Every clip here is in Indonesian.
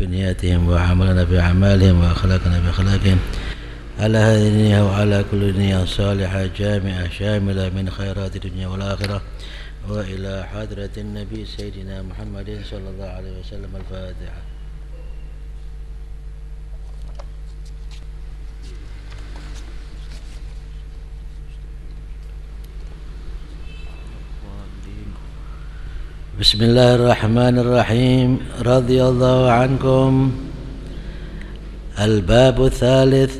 في نياتهم وعملنا بأعمالهم وأخلاقنا بأخلاقهم. على هذه النية وعلى كل نية صالحة جامعة شاملة من خيرات الدنيا والآخرة. وإلى حضرة النبي سيدنا محمد صلى الله عليه وسلم الفاتحة. بسم الله الرحمن الرحيم. رضي الله عنكم. الباب الثالث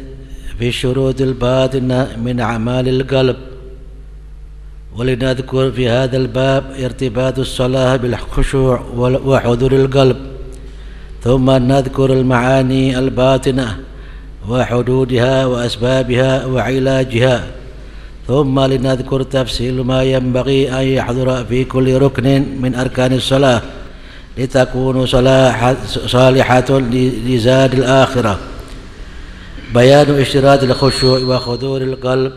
في شروط الباطنة من أعمال القلب. ولنذكر في هذا الباب ارتباط الصلاة بالخشوع وحضور القلب. ثم نذكر المعاني الباطنة وحدودها وأسبابها وعلاجها. ثم لنذكر تفصيل ما ينبغي أن يحضر في كل ركن من أركان الصلاة لتكون صالحة لزاد الآخرة. بيان اشتراط الخشوع وخضور القلب.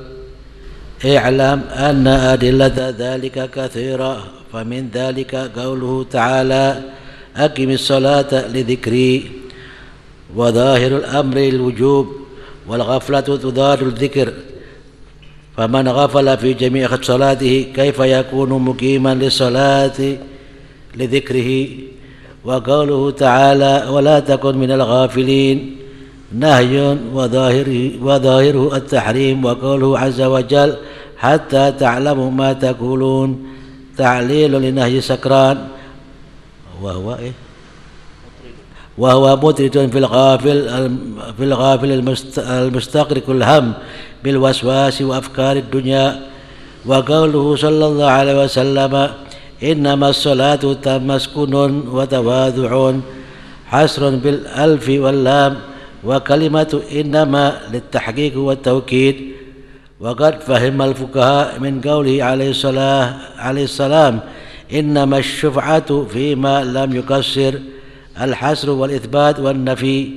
اعلم أن أدلة ذلك كثيرة فمن ذلك قوله تعالى أقم الصلاة لذكري. وظاهر الأمر الوجوب والغفلة تضاد الذكر. فمن غفل في جميع صلاته كيف يكون مقيما للصلاة لذكره؟ وقوله تعالى ولا تكن من الغافلين نهي وظاهره, وظاهره التحريم وقوله عز وجل حتى تعلموا ما تقولون تعليل لنهي سكران. وهو إيه؟ وهو مطرد في الغافل في الغافل المستغرق الهم بالوسواس وأفكار الدنيا. وقوله صلى الله عليه وسلم إنما الصلاة تمسكن وتواضع حسر بالألف واللام وكلمة إنما للتحقيق والتوكيد. وقد فهم الفقهاء من قوله عليه الصلاة عليه السلام إنما الشفعة فيما لم يكسر الحسر والإثبات والنفي.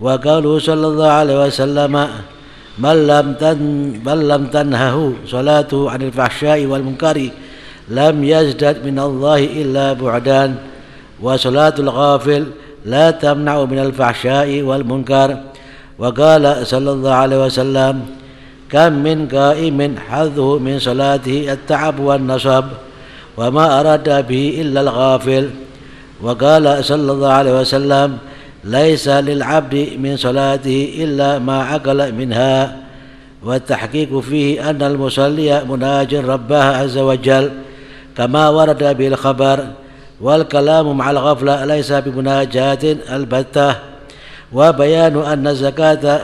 وقوله صلى الله عليه وسلم من لم تن من لم تنهه صلاته عن الفحشاء والمنكر لم يزدد من الله إلا بعدان. وصلاة الغافل لا تمنع من الفحشاء والمنكر. وقال صلى الله عليه وسلم كم من قائم حظه من صلاته التعب والنصب وما أراد به إلا الغافل. وقال صلى الله عليه وسلم ليس للعبد من صلاته إلا ما عقل منها. والتحقيق فيه أن المصلي مناج ربه عز وجل كما ورد به الخبر والكلام مع الغفلة ليس بمناجاة البتة. وبيان أن الزكاة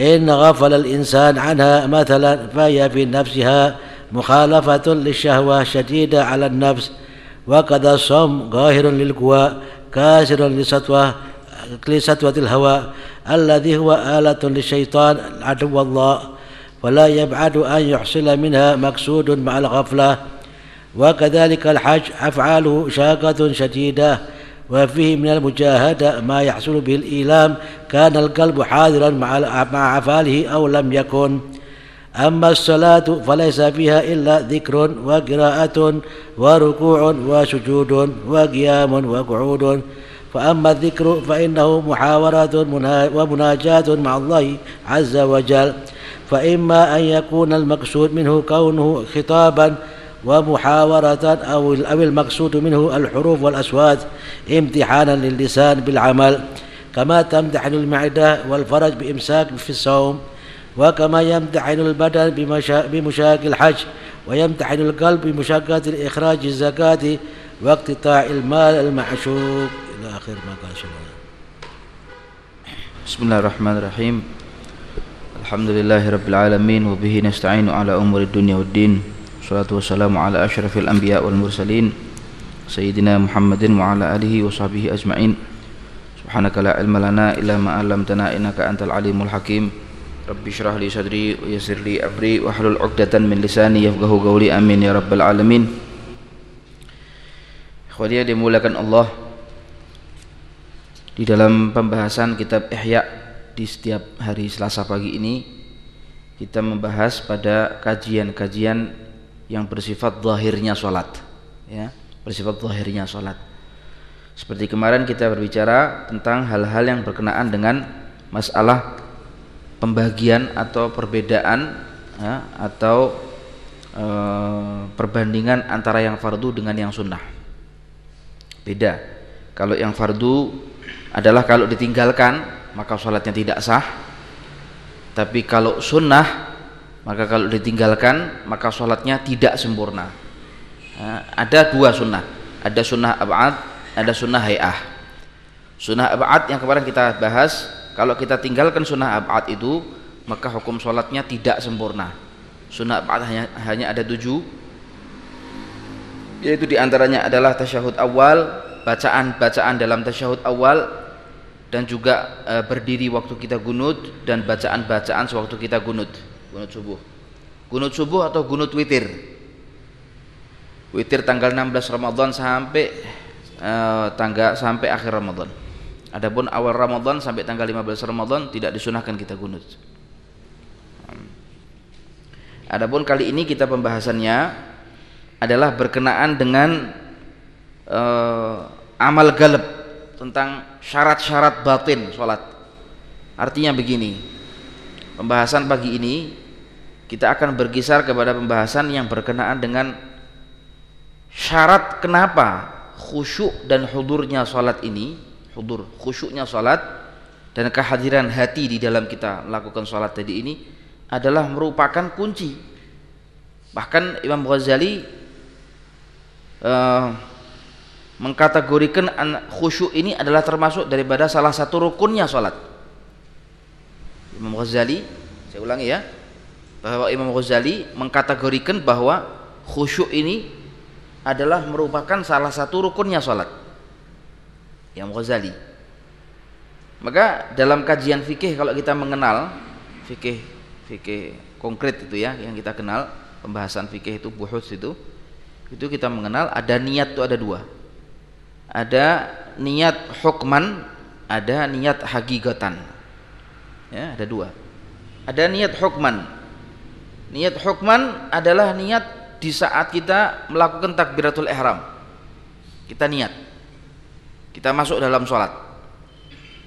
إن غفل الإنسان عنها مثلا فهي في نفسها مخالفة للشهوة شديدة على النفس وكذا الصوم قاهر للقوى كاسر لسطوة لسطوة الهوى الذي هو آلة للشيطان عدو الله. فلا يبعد أن يحصل منها مقصود مع الغفلة. وكذلك الحج أفعاله شاقة شديدة. وفيه من المجاهدة ما يحصل به الإيلام كان القلب حاضرا مع أفعاله أو لم يكن. أما الصلاة فليس فيها إلا ذكر وقراءة وركوع وسجود وقيام وقعود. فأما الذكر فإنه محاورة ومناجاة مع الله عز وجل. فإما أن يكون المقصود منه كونه خطابا ومحاورة أو المقصود منه الحروف والأصوات امتحانا للسان بالعمل. كما تمتحن المعدة والفرج بإمساك في الصوم. وكما يمتحن البدن بمشاق الحج ويمتحن القلب بمشاقة إخراج الزكاة واقتطاع المال المعشوق. إلى آخر ما قال الله بسم الله الرحمن الرحيم. الحمد لله رب العالمين وبه نستعين على أمور الدنيا والدين. والصلاة والسلام على أشرف الأنبياء والمرسلين سيدنا محمد وعلى آله وصحبه أجمعين. سبحانك لا علم لنا إلا ما علمتنا إنك أنت العليم الحكيم. Rabbi syrah li sadri wa li amri wa hlul 'uqdatan min lisani yafqahu qawli amin ya rabbal alamin. Ikhwaniya dimulakan Allah. Di dalam pembahasan kitab Ihya di setiap hari Selasa pagi ini kita membahas pada kajian-kajian yang bersifat zahirnya salat ya, bersifat zahirnya salat. Seperti kemarin kita berbicara tentang hal-hal yang berkenaan dengan masalah pembagian atau perbedaan ya, atau e, perbandingan antara yang fardu dengan yang sunnah. Beda. Kalau yang fardu adalah kalau ditinggalkan maka sholatnya tidak sah. Tapi kalau sunnah maka kalau ditinggalkan maka sholatnya tidak sempurna. Ya, ada dua sunnah. Ada sunnah abad ada sunnah hayah sunnah abad yang kemarin kita bahas kalau kita tinggalkan sunnah abad itu maka hukum sholatnya tidak sempurna. Sunnah abad hanya, hanya ada tujuh. Yaitu di antaranya adalah tasyahud awal bacaan-bacaan dalam tasyahud awal dan juga e, berdiri waktu kita gunut dan bacaan-bacaan sewaktu kita gunut gunut subuh. Gunut subuh atau gunut witir? Witir tanggal 16 Ramadan sampai uh, tangga sampai akhir Ramadan. Adapun awal Ramadan sampai tanggal 15 Ramadan tidak disunahkan kita gunut. Adapun kali ini kita pembahasannya adalah berkenaan dengan uh, amal galab tentang syarat-syarat batin sholat. Artinya begini, pembahasan pagi ini kita akan berkisar kepada pembahasan yang berkenaan dengan syarat kenapa khusyuk dan hudurnya salat ini hudur khusyuknya salat dan kehadiran hati di dalam kita melakukan salat tadi ini adalah merupakan kunci. Bahkan Imam Ghazali uh, mengkategorikan khusyuk ini adalah termasuk daripada salah satu rukunnya salat. Imam Ghazali saya ulangi ya bahwa Imam Ghazali mengkategorikan bahwa khusyuk ini adalah merupakan salah satu rukunnya sholat yang Ghazali. Maka dalam kajian fikih kalau kita mengenal fikih fikih konkret itu ya yang kita kenal pembahasan fikih itu buhus itu itu kita mengenal ada niat itu ada dua. Ada niat hukman ada niat hagigatan ya ada dua. Ada niat hukman. Niat hukman adalah niat di saat kita melakukan takbiratul ihram. Kita niat kita masuk dalam sholat.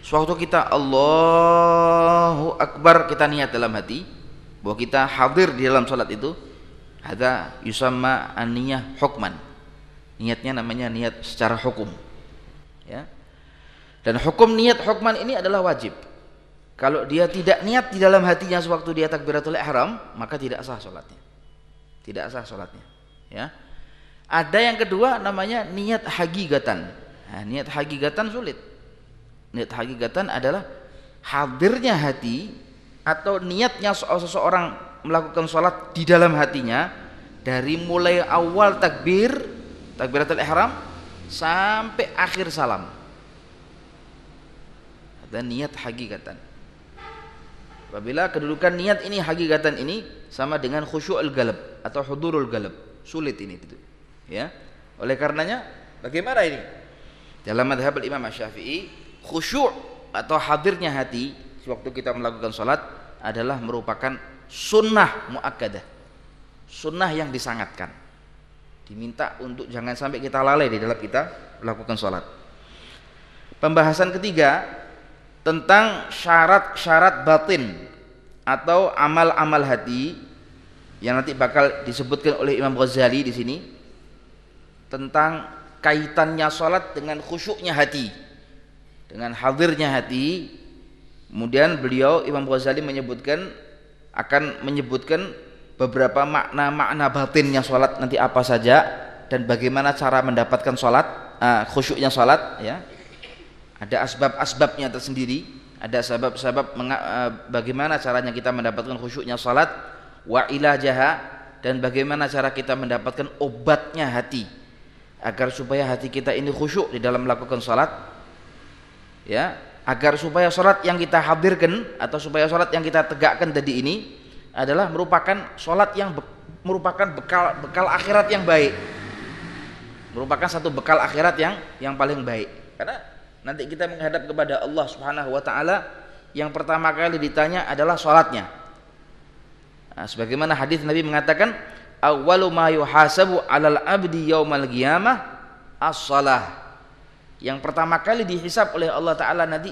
Suatu kita Allahu Akbar kita niat dalam hati bahwa kita hadir di dalam sholat itu ada yusamma aniyah hukman. Niatnya namanya niat secara hukum. Ya. Dan hukum niat hukman ini adalah wajib. Kalau dia tidak niat di dalam hatinya sewaktu dia takbiratul ihram maka tidak sah sholatnya. Tidak sah sholatnya. Ya. Ada yang kedua namanya niat hagigatan nah, niat hagigatan sulit niat hagigatan adalah hadirnya hati atau niatnya seseorang melakukan sholat di dalam hatinya dari mulai awal takbir takbiratul ihram sampai akhir salam ada niat hagigatan Apabila kedudukan niat ini hakikatan ini sama dengan khusyu'ul galab atau hudurul galab. Sulit ini. Ya. Oleh karenanya bagaimana ini? Dalam madhab Imam Syafi'i, khusyuk atau hadirnya hati waktu kita melakukan salat adalah merupakan sunnah muakkadah. Sunnah yang disangatkan. Diminta untuk jangan sampai kita lalai di dalam kita melakukan salat. Pembahasan ketiga tentang syarat-syarat batin atau amal-amal hati yang nanti bakal disebutkan oleh Imam Ghazali di sini tentang kaitannya salat dengan khusyuknya hati. Dengan hadirnya hati. Kemudian beliau Imam Ghazali menyebutkan akan menyebutkan beberapa makna-makna batinnya salat nanti apa saja dan bagaimana cara mendapatkan salat uh, khusyuknya salat ya. Ada asbab-asbabnya tersendiri ada sebab-sebab eh, bagaimana caranya kita mendapatkan khusyuknya salat wa ilajaha dan bagaimana cara kita mendapatkan obatnya hati agar supaya hati kita ini khusyuk di dalam melakukan salat. Ya agar supaya salat yang kita hadirkan atau supaya salat yang kita tegakkan tadi ini adalah merupakan salat yang be merupakan bekal bekal akhirat yang baik. Merupakan satu bekal akhirat yang yang paling baik. Karena nanti kita menghadap kepada Allah Subhanahu wa taala yang pertama kali ditanya adalah salatnya. Nah, sebagaimana hadis Nabi mengatakan awwalu ma yuhasabu 'alal abdi yaumal qiyamah as-salah. yang pertama kali dihisap oleh Allah Ta'ala nanti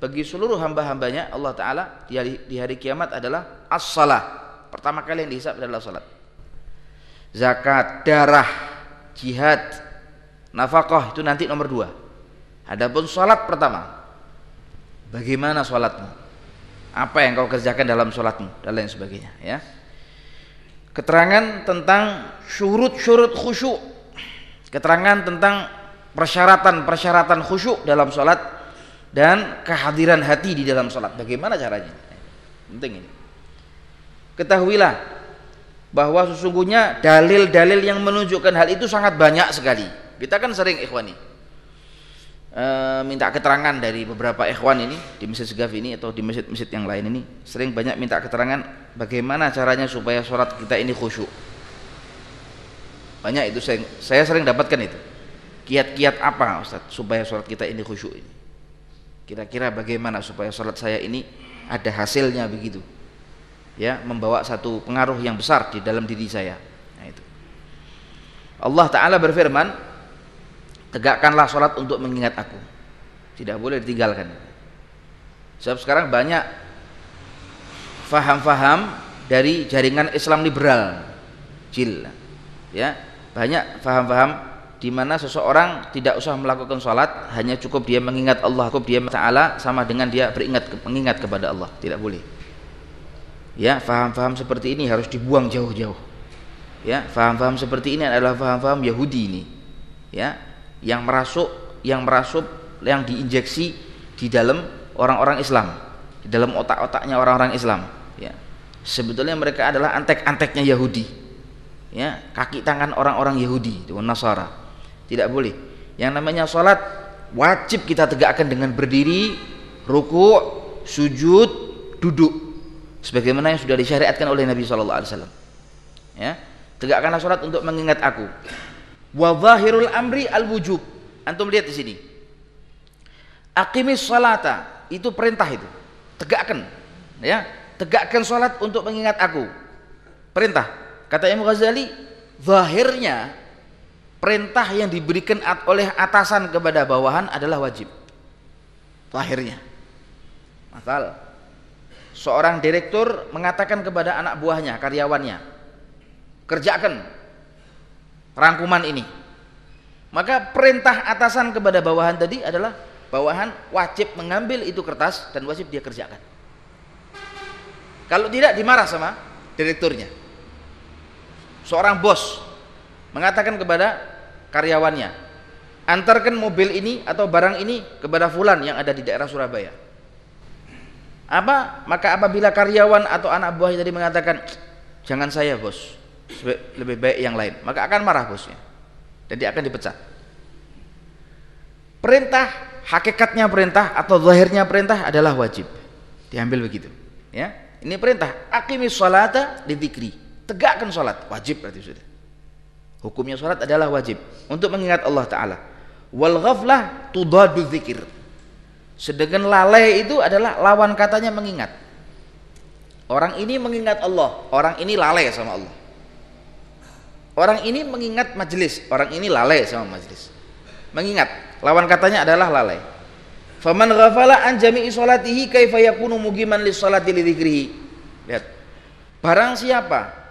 bagi seluruh hamba-hambanya Allah Ta'ala di hari, di hari kiamat adalah as-salah. Pertama kali yang dihisap adalah salat. Zakat, darah, jihad, nafkah itu nanti nomor dua. Adapun salat pertama bagaimana salatmu? Apa yang kau kerjakan dalam salatmu? Dan lain sebagainya ya keterangan tentang syurut-syurut khusyuk. Keterangan tentang persyaratan-persyaratan khusyuk dalam sholat dan kehadiran hati di dalam sholat bagaimana caranya? Penting ini. Ketahuilah bahwa sesungguhnya dalil-dalil yang menunjukkan hal itu sangat banyak sekali. Kita kan sering ikhwani e, minta keterangan dari beberapa ikhwan ini di masjid segaf ini atau di masjid-masjid yang lain ini sering banyak minta keterangan bagaimana caranya supaya sholat kita ini khusyuk. Banyak itu saya, saya sering dapatkan itu. Kiat-kiat apa Ustaz supaya sholat kita ini khusyuk ini? Kira-kira bagaimana supaya sholat saya ini ada hasilnya begitu? Ya membawa satu pengaruh yang besar di dalam diri saya. Nah itu. Allah Ta'ala berfirman tegakkanlah sholat untuk mengingat aku. Tidak boleh ditinggalkan. Sebab sekarang banyak faham-faham dari jaringan Islam liberal jil ya. Banyak faham-faham di mana seseorang tidak usah melakukan sholat hanya cukup dia mengingat Allah cukup dia taala sama dengan dia beringat mengingat kepada Allah. Tidak boleh. Ya faham-faham seperti ini harus dibuang jauh-jauh. Ya faham-faham seperti ini adalah faham-faham Yahudi ini. Ya yang merasuk yang merasuk yang diinjeksi di dalam orang-orang Islam di dalam otak-otaknya orang-orang Islam ya. Sebetulnya mereka adalah antek-anteknya Yahudi ya. Kaki tangan orang-orang Yahudi itu Nasara. Tidak boleh. Yang namanya sholat wajib kita tegakkan dengan berdiri ruku sujud duduk. Sebagaimana yang sudah disyariatkan oleh Nabi Shallallahu Alaihi Wasallam ya. Tegakkanlah sholat untuk mengingat aku wa zahirul amri al wujub. Antum lihat di sini. Akimis salata. Itu perintah itu. Tegakkan. Ya. Tegakkan sholat untuk mengingat aku. Perintah. Kata Imam Ghazali zahirnya perintah yang diberikan oleh atasan kepada bawahan adalah wajib. Lahirnya masal. Seorang direktur mengatakan kepada anak buahnya karyawannya kerjakan rangkuman ini. Maka perintah atasan kepada bawahan tadi adalah bawahan wajib mengambil itu kertas dan wajib dia kerjakan. Kalau tidak dimarah sama direkturnya. Seorang bos mengatakan kepada karyawannya antarkan mobil ini atau barang ini kepada fulan yang ada di daerah Surabaya. Apa? Maka apabila karyawan atau anak buahnya tadi mengatakan jangan saya bos lebih baik yang lain. Maka akan marah bosnya. Dan dia akan dipecat perintah hakikatnya perintah atau zahirnya perintah adalah wajib. Diambil begitu. Ya? Ini perintah. Akimis salata di tegakkan salat wajib berarti sudah. Hukumnya sholat adalah wajib. Untuk mengingat Allah Ta'ala. Wal ghaflah tudadu zikir. Sedangkan lalai itu adalah lawan katanya mengingat. Orang ini mengingat Allah, orang ini lalai sama Allah. Orang ini mengingat majelis, orang ini lalai sama majelis. Mengingat, lawan katanya adalah lalai. Faman ghafala an jami'i salatihi kaifa yakunu mugiman lis salati li Lihat. Barang siapa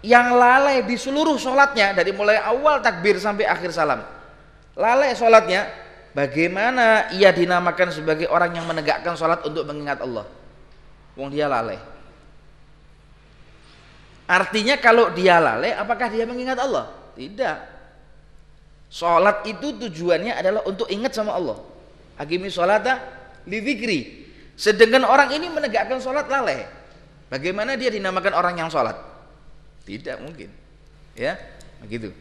yang lalai di seluruh sholatnya dari mulai awal takbir sampai akhir salam lalai sholatnya bagaimana ia dinamakan sebagai orang yang menegakkan sholat untuk mengingat Allah wong dia lalai artinya kalau dia lalai apakah dia mengingat Allah tidak sholat itu tujuannya adalah untuk ingat sama Allah hakimi sholata li sedangkan orang ini menegakkan sholat lalai bagaimana dia dinamakan orang yang sholat tidak mungkin. Ya, begitu.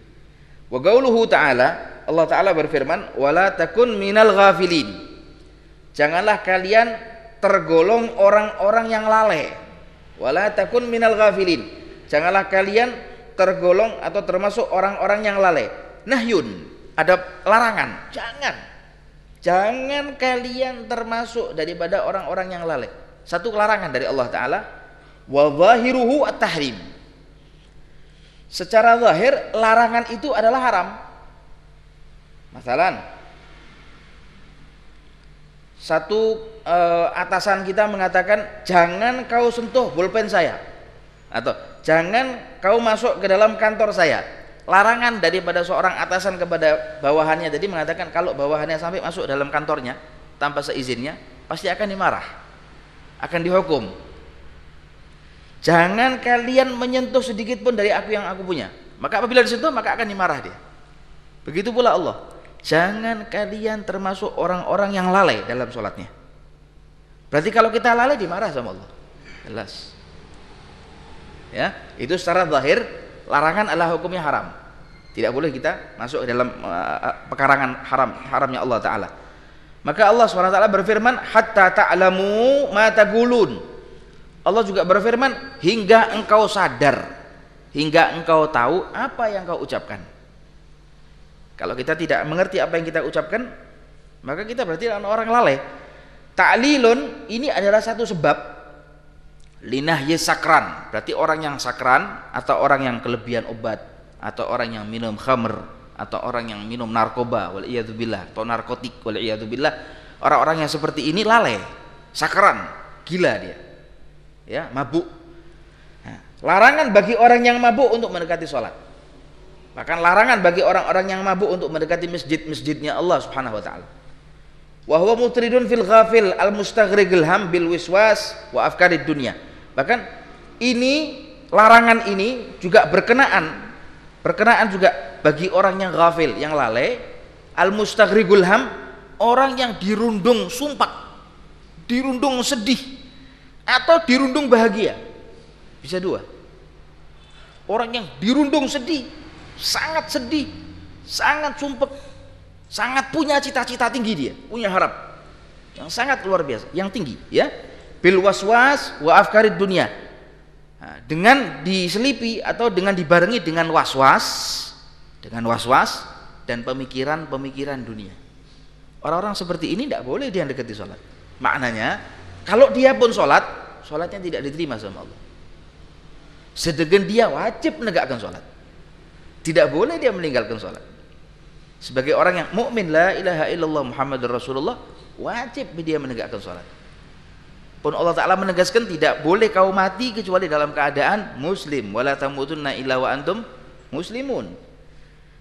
Wa qauluhu ta'ala, Allah Ta'ala berfirman, "Wala takun minal ghafilin." Janganlah kalian tergolong orang-orang yang lalai. Wala takun minal ghafilin. Janganlah kalian tergolong atau termasuk orang-orang yang lalai. Nahyun, ada larangan. Jangan. Jangan kalian termasuk daripada orang-orang yang lalai. Satu larangan dari Allah Taala. Wa zahiruhu at-tahrim secara zahir larangan itu adalah haram. Masalan, satu uh, atasan kita mengatakan jangan kau sentuh pulpen saya atau jangan kau masuk ke dalam kantor saya. Larangan daripada seorang atasan kepada bawahannya jadi mengatakan kalau bawahannya sampai masuk dalam kantornya tanpa seizinnya pasti akan dimarah akan dihukum. Jangan kalian menyentuh sedikit pun dari aku yang aku punya. Maka apabila disentuh maka akan dimarah dia. Begitu pula Allah. Jangan kalian termasuk orang-orang yang lalai dalam sholatnya. Berarti kalau kita lalai dimarah sama Allah. Jelas ya itu secara zahir larangan adalah hukumnya haram. Tidak boleh kita masuk dalam uh, pekarangan haram haramnya Allah taala. Maka Allah SWT berfirman hatta ta'lamu ma taqulun. Allah juga berfirman hingga engkau sadar hingga engkau tahu apa yang kau ucapkan. Kalau kita tidak mengerti apa yang kita ucapkan, maka kita berarti orang lalai. Ta'lilun ini adalah satu sebab linah sakran, berarti orang yang sakran atau orang yang kelebihan obat atau orang yang minum khamr atau orang yang minum narkoba wal billah atau narkotik wal billah. Orang-orang yang seperti ini lalai sakran gila dia. Ya mabuk. Nah, larangan bagi orang yang mabuk untuk mendekati sholat. Bahkan larangan bagi orang-orang yang mabuk untuk mendekati masjid-masjidnya Allah Subhanahu wa taala. Wa huwa mutridun fil ghafil al mustaghrigil ham bil wiswas wa afkarid dunya. Bahkan ini larangan ini juga berkenaan berkenaan juga bagi orang yang ghafil, yang lalai, al mustaghrigul ham, orang yang dirundung sumpah, dirundung sedih atau dirundung bahagia. Bisa dua. Orang yang dirundung sedih sangat sedih, sangat sumpek, sangat punya cita-cita tinggi dia, punya harap yang sangat luar biasa, yang tinggi, ya. Bil waswas wa afkarid dunia. Nah, dengan diselipi atau dengan dibarengi dengan waswas, dengan waswas dan pemikiran-pemikiran dunia. Orang-orang seperti ini tidak boleh dia dekati sholat. Maknanya, kalau dia pun sholat, sholatnya tidak diterima sama Allah. Sedangkan dia wajib menegakkan sholat. Tidak boleh dia meninggalkan sholat. Sebagai orang yang mukmin la ilaha illallah Muhammad Rasulullah wajib dia menegakkan sholat. Pun Allah Ta'ala menegaskan tidak boleh kau mati kecuali dalam keadaan muslim. Wala tamutunna illa wa antum muslimun.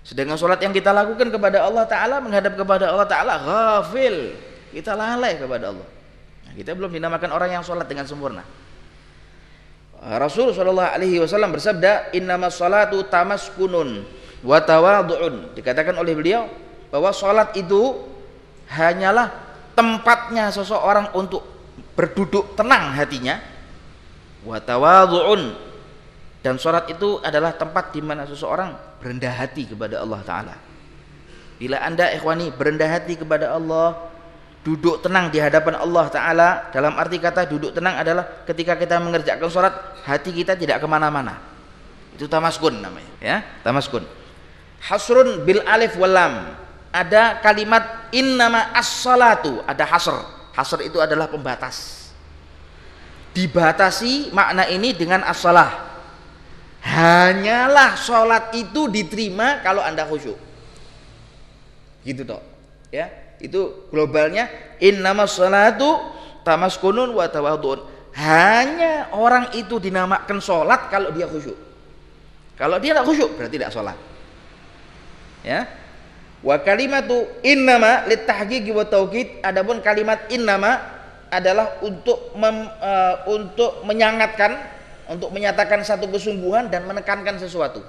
Sedangkan sholat yang kita lakukan kepada Allah Ta'ala menghadap kepada Allah Ta'ala ghafil. Kita lalai kepada Allah. Nah, kita belum dinamakan orang yang sholat dengan sempurna. Rasul Shallallahu Alaihi Wasallam bersabda, Innama salatu tamaskunun wa tawadu'un. Dikatakan oleh beliau bahwa salat itu hanyalah tempatnya seseorang untuk berduduk tenang hatinya. Wa tawadu'un dan salat itu adalah tempat di mana seseorang berendah hati kepada Allah taala. Bila Anda ikhwani berendah hati kepada Allah, duduk tenang di hadapan Allah Ta'ala dalam arti kata duduk tenang adalah ketika kita mengerjakan sholat hati kita tidak ke mana-mana. Itu tamaskun namanya ya tamaskun. Hasrun bil alif walam ada kalimat innama as-salatu. Ada hasr hasr itu adalah pembatas. Dibatasi makna ini dengan as-salah. Hanyalah sholat itu diterima kalau anda khusyuk. Gitu toh ya. Itu globalnya innama salatu tamaskunun wa tawadun hanya orang itu dinamakan sholat kalau dia khusyuk. Kalau dia tidak khusyuk berarti tidak sholat. Ya wa kalimatu innama litahqiqi wa tauhid adapun kalimat innama adalah untuk mem, uh, untuk menyangatkan untuk menyatakan satu kesungguhan dan menekankan sesuatu.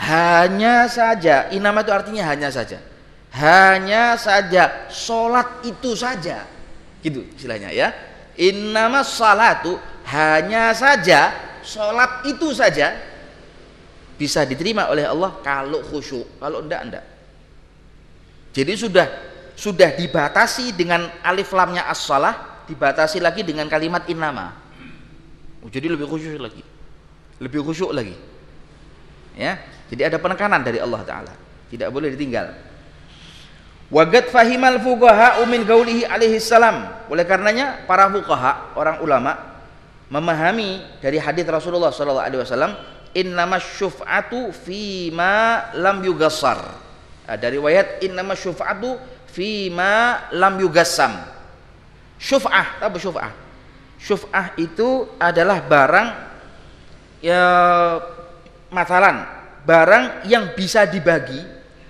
Hanya saja innama itu artinya hanya saja. Hanya saja sholat itu saja. Gitu istilahnya ya. Innama salatu hanya saja sholat itu saja bisa diterima oleh Allah kalau khusyuk kalau enggak enggak jadi sudah sudah dibatasi dengan alif lamnya as-salah dibatasi lagi dengan kalimat innama. Oh, jadi lebih khusyuk lagi. Lebih khusyuk lagi. Ya jadi ada penekanan dari Allah Ta'ala. Tidak boleh ditinggal. Wagat fahimal fuqaha min gaulihi alaihi salam. Oleh karenanya para fuqaha, orang ulama memahami dari hadis Rasulullah sallallahu alaihi wasallam innama syuf'atu fi ma lam yugassar. Nah, dari riwayat innama syuf'atu fima lam yugassam syuf'ah apa syuf'ah? Syuf'ah itu adalah barang ya masalan barang yang bisa dibagi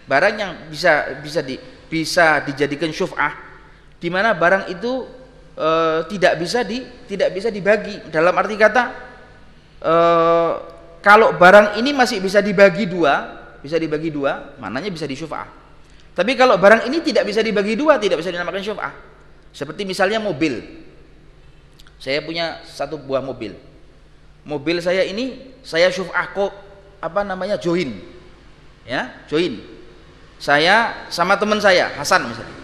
barang yang bisa bisa di bisa dijadikan syuf'ah di mana barang itu e, tidak bisa di tidak bisa dibagi. Dalam arti kata e, kalau barang ini masih bisa dibagi dua bisa dibagi dua mananya bisa disyuf'ah tapi kalau barang ini tidak bisa dibagi dua tidak bisa dinamakan syuf'ah. Seperti misalnya mobil. Saya punya satu buah mobil. Mobil saya ini saya syuf'ah kok apa namanya join. Ya join. Saya sama teman saya Hasan misalnya.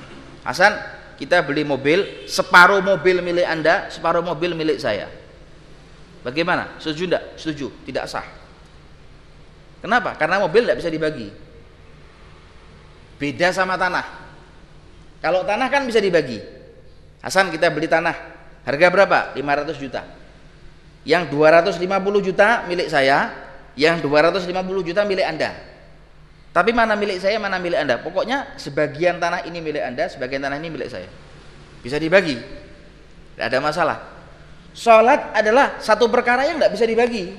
Hasan kita beli mobil separuh mobil milik anda separuh mobil milik saya bagaimana? Setuju tidak setuju. Tidak sah. Kenapa? Karena mobil tidak bisa dibagi. Beda sama tanah. Kalau tanah kan bisa dibagi. Hasan kita beli tanah. Harga berapa? 500 juta. Yang 250 juta milik saya yang 250 juta milik anda. Tapi mana milik saya, mana milik Anda? Pokoknya sebagian tanah ini milik Anda, sebagian tanah ini milik saya. Bisa dibagi. Tidak ada masalah. Sholat adalah satu perkara yang tidak bisa dibagi.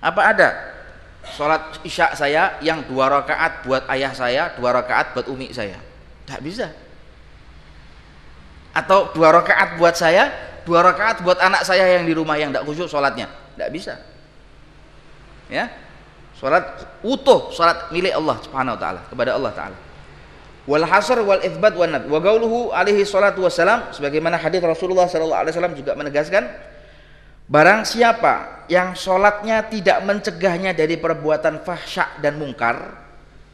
Apa ada? Sholat isya saya yang dua rakaat buat ayah saya, dua rakaat buat umi saya. Tidak bisa. Atau dua rakaat buat saya, dua rakaat buat anak saya yang di rumah yang tidak khusyuk sholatnya. Tidak bisa. Ya, Salat utuh, salat milik Allah Subhanahu wa taala kepada Allah taala. Wal hasr wal itsbat wan nad. Wa qauluhu alaihi salatu wassalam sebagaimana hadis Rasulullah sallallahu alaihi wasallam juga menegaskan barang siapa yang salatnya tidak mencegahnya dari perbuatan fahsya dan mungkar,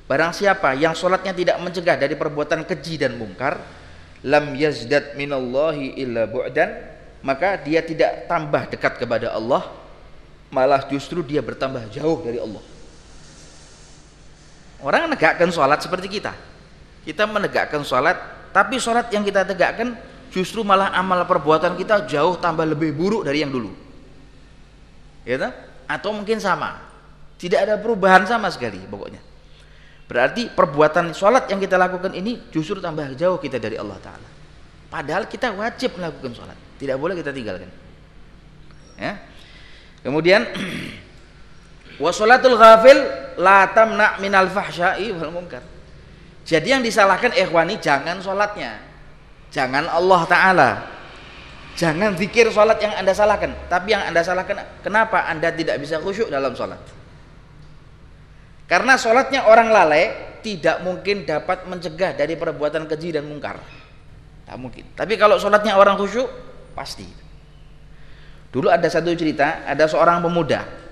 barang siapa yang salatnya tidak mencegah dari perbuatan keji dan mungkar, lam yazdad minallahi illa bu'dan, maka dia tidak tambah dekat kepada Allah, malah justru dia bertambah jauh dari Allah. Orang menegakkan sholat seperti kita. Kita menegakkan sholat, tapi sholat yang kita tegakkan justru malah amal perbuatan kita jauh tambah lebih buruk dari yang dulu. Ya tak? Atau mungkin sama. Tidak ada perubahan sama sekali pokoknya. Berarti perbuatan sholat yang kita lakukan ini justru tambah jauh kita dari Allah Ta'ala. Padahal kita wajib melakukan sholat. Tidak boleh kita tinggalkan. Ya. Kemudian Wasolatul ghafil la tamna minal fahsya'i wal munkar. Jadi yang disalahkan ikhwani jangan sholatnya. Jangan Allah Ta'ala. Jangan zikir sholat yang anda salahkan. Tapi yang anda salahkan, kenapa anda tidak bisa khusyuk dalam sholat? Karena sholatnya orang lalai tidak mungkin dapat mencegah dari perbuatan keji dan mungkar. Tak mungkin. Tapi kalau sholatnya orang khusyuk, pasti. Dulu ada satu cerita, ada seorang pemuda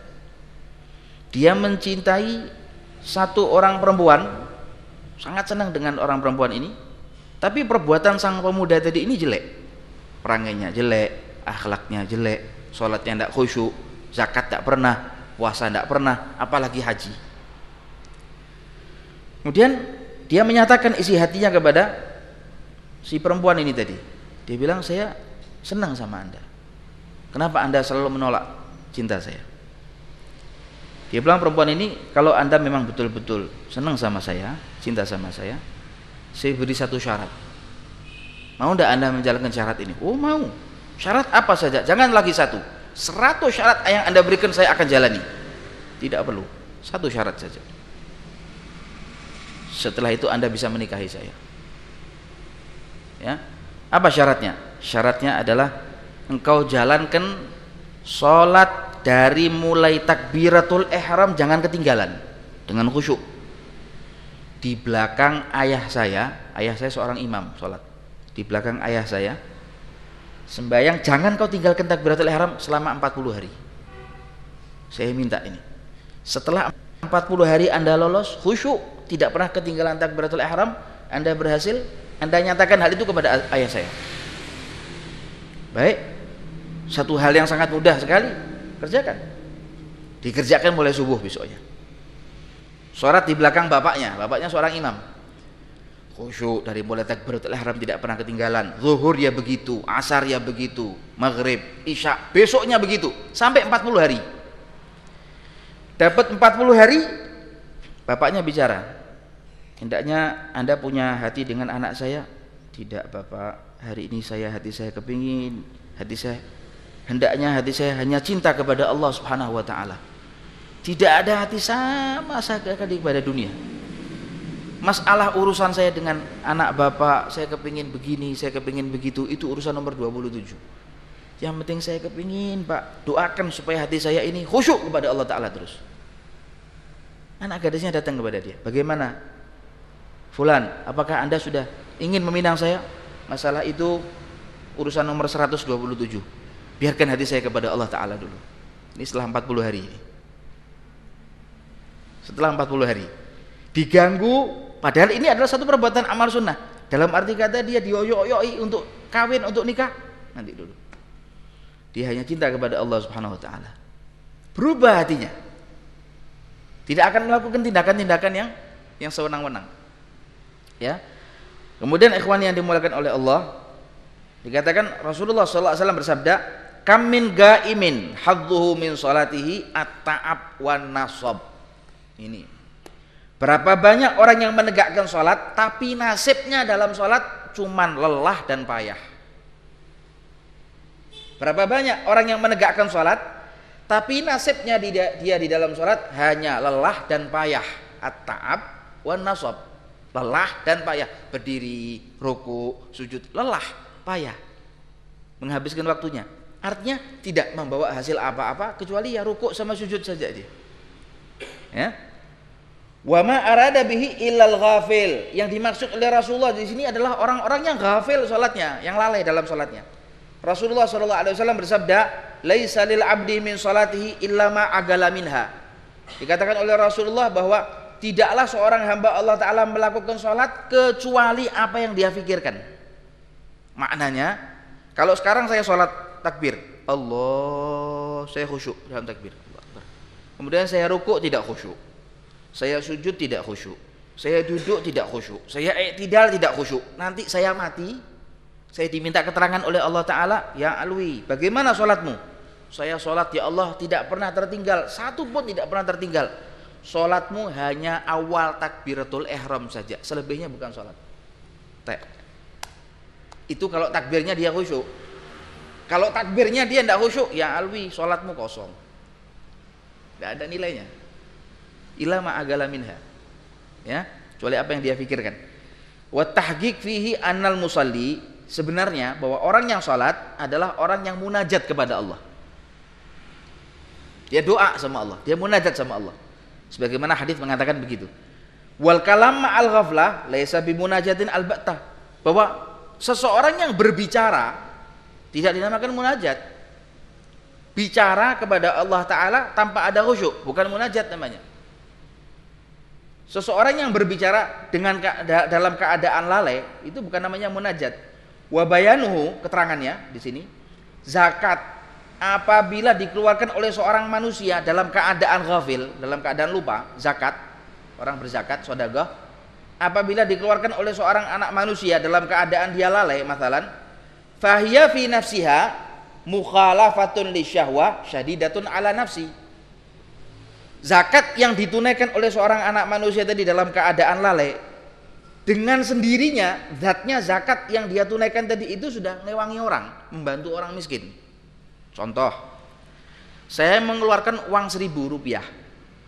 dia mencintai satu orang perempuan sangat senang dengan orang perempuan ini. Tapi perbuatan sang pemuda tadi ini jelek. Perangainya jelek akhlaknya jelek sholatnya tidak khusyuk zakat tidak pernah puasa tidak pernah apalagi haji. Kemudian dia menyatakan isi hatinya kepada si perempuan ini tadi. Dia bilang saya senang sama anda. Kenapa anda selalu menolak cinta saya? Dia bilang perempuan ini kalau anda memang betul-betul senang sama saya, cinta sama saya, saya beri satu syarat. Mau tidak anda menjalankan syarat ini? Oh mau. Syarat apa saja? Jangan lagi satu. Seratus syarat yang anda berikan saya akan jalani. Tidak perlu. Satu syarat saja. Setelah itu anda bisa menikahi saya. Ya. Apa syaratnya? Syaratnya adalah engkau jalankan sholat dari mulai takbiratul ihram jangan ketinggalan dengan khusyuk di belakang ayah saya ayah saya seorang imam sholat. Di belakang ayah saya sembahyang jangan kau tinggalkan takbiratul ihram selama 40 hari. Saya minta ini. Setelah 40 hari anda lolos khusyuk tidak pernah ketinggalan takbiratul ihram anda berhasil anda nyatakan hal itu kepada ayah saya. Baik. Satu hal yang sangat mudah sekali kerjakan. Dikerjakan mulai subuh besoknya sholat di belakang bapaknya. Bapaknya seorang imam. Khusyuk dari mulai takbiratul ihram tidak pernah ketinggalan. Zuhur ya begitu asar ya begitu maghrib isya besoknya begitu. Sampai 40 hari. Dapat 40 hari bapaknya bicara. Hendaknya anda punya hati dengan anak saya? Tidak bapak. Hari ini saya hati saya kepingin hati saya hendaknya hati saya hanya cinta kepada Allah subhanahu wa ta'ala tidak ada hati sama sekali kepada dunia. Masalah urusan saya dengan anak bapak saya kepingin begini saya kepingin begitu itu urusan nomor 27 yang penting saya kepingin pak doakan supaya hati saya ini khusyuk kepada Allah Ta'ala terus. Anak gadisnya datang kepada dia. Bagaimana? Fulan apakah anda sudah ingin meminang saya? Masalah itu urusan nomor 127 biarkan hati saya kepada Allah Ta'ala dulu. Ini setelah 40 hari ini setelah 40 hari diganggu Padahal ini adalah satu perbuatan amal sunnah. Dalam arti kata dia dioyok-oyoi untuk kawin, untuk nikah. Nanti dulu. Dia hanya cinta kepada Allah Subhanahu wa taala. Berubah hatinya. Tidak akan melakukan tindakan-tindakan yang yang sewenang-wenang. Ya. Kemudian ikhwan yang dimulakan oleh Allah dikatakan Rasulullah SAW bersabda, "Kam min gaimin hadduhu min salatihi at-ta'ab wan nasab." Ini Berapa banyak orang yang menegakkan sholat tapi nasibnya dalam sholat cuman lelah dan payah. Berapa banyak orang yang menegakkan sholat tapi nasibnya dia, dia di dalam sholat hanya lelah dan payah. At-ta'ab wan nasab. Lelah dan payah. Berdiri, ruku, sujud. Lelah, payah. Menghabiskan waktunya. Artinya tidak membawa hasil apa-apa kecuali ya ruku sama sujud saja dia. Ya, Wa ma arada bihi illal ghafil. Yang dimaksud oleh Rasulullah di sini adalah orang-orang yang ghafil salatnya, yang lalai dalam salatnya. Rasulullah sallallahu alaihi wasallam bersabda, "Laisa lil 'abdi min salatihi illa ma agala minha." Dikatakan oleh Rasulullah bahwa tidaklah seorang hamba Allah taala melakukan salat kecuali apa yang dia pikirkan. Maknanya, kalau sekarang saya salat takbir, Allah, saya khusyuk dalam takbir. Kemudian saya rukuk tidak khusyuk. Saya sujud tidak khusyuk. Saya duduk tidak khusyuk. Saya tidak tidak khusyuk. Nanti saya mati saya diminta keterangan oleh Allah Ta'ala ya alwi bagaimana sholatmu? Saya sholat ya Allah tidak pernah tertinggal. Satu pun tidak pernah tertinggal. Sholatmu hanya awal takbiratul ihram saja. Selebihnya bukan sholat. Tek. itu kalau takbirnya dia khusyuk. Kalau takbirnya dia tidak khusyuk ya alwi sholatmu kosong tidak ada nilainya. Ilama agala minha. Ya kecuali apa yang dia pikirkan. Wa tahqiq fihi annal musalli sebenarnya bahwa orang yang salat adalah orang yang munajat kepada Allah. Dia doa sama Allah dia munajat sama Allah. Sebagaimana hadis mengatakan begitu. Wal kalam ma'al ghaflah laisa bimunajatin albatta bahwa seseorang yang berbicara tidak dinamakan munajat bicara kepada Allah taala tanpa ada khusyuk bukan munajat namanya Seseorang yang berbicara dengan dalam keadaan lalai itu bukan namanya munajat. Wabayanuhu keterangannya di sini zakat apabila dikeluarkan oleh seorang manusia dalam keadaan ghafil, dalam keadaan lupa, zakat orang berzakat sodagah apabila dikeluarkan oleh seorang anak manusia dalam keadaan dia lalai masalan fahiya fi nafsiha mukhalafatun li syahwa syadidatun ala nafsi. Zakat yang ditunaikan oleh seorang anak manusia tadi dalam keadaan lalai dengan sendirinya zatnya zakat yang dia tunaikan tadi itu sudah ngewangi orang membantu orang miskin. Contoh saya mengeluarkan uang seribu rupiah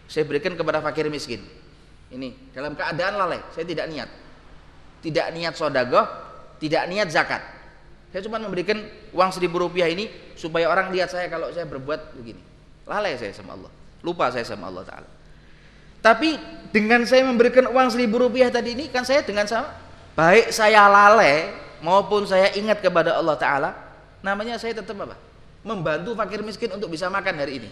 saya berikan kepada fakir miskin. Ini dalam keadaan lalai saya tidak niat. Tidak niat sodagoh tidak niat zakat saya cuma memberikan uang seribu rupiah ini supaya orang lihat saya kalau saya berbuat begini lalai saya sama Allah Lupa saya sama Allah Ta'ala. Tapi dengan saya memberikan uang seribu rupiah tadi ini kan saya dengan sama baik saya lalai maupun saya ingat kepada Allah Ta'ala namanya saya tetap apa? Membantu fakir miskin untuk bisa makan hari ini.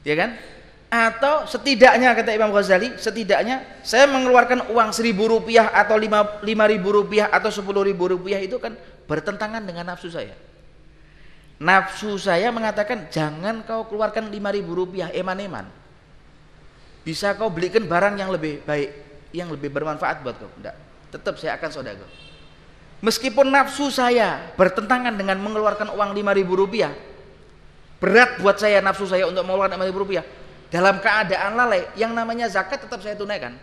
Ya kan? Atau setidaknya kata Imam Ghazali, setidaknya saya mengeluarkan uang seribu rupiah atau lima, lima ribu rupiah atau sepuluh ribu rupiah itu kan bertentangan dengan nafsu saya. Nafsu saya mengatakan jangan kau keluarkan lima ribu rupiah eman-eman. Bisa kau belikan barang yang lebih baik yang lebih bermanfaat buat kau. Enggak tetap saya akan sodago meskipun nafsu saya bertentangan dengan mengeluarkan uang lima ribu rupiah berat buat saya nafsu saya untuk mengeluarkan lima ribu rupiah dalam keadaan lalai, yang namanya zakat tetap saya tunaikan.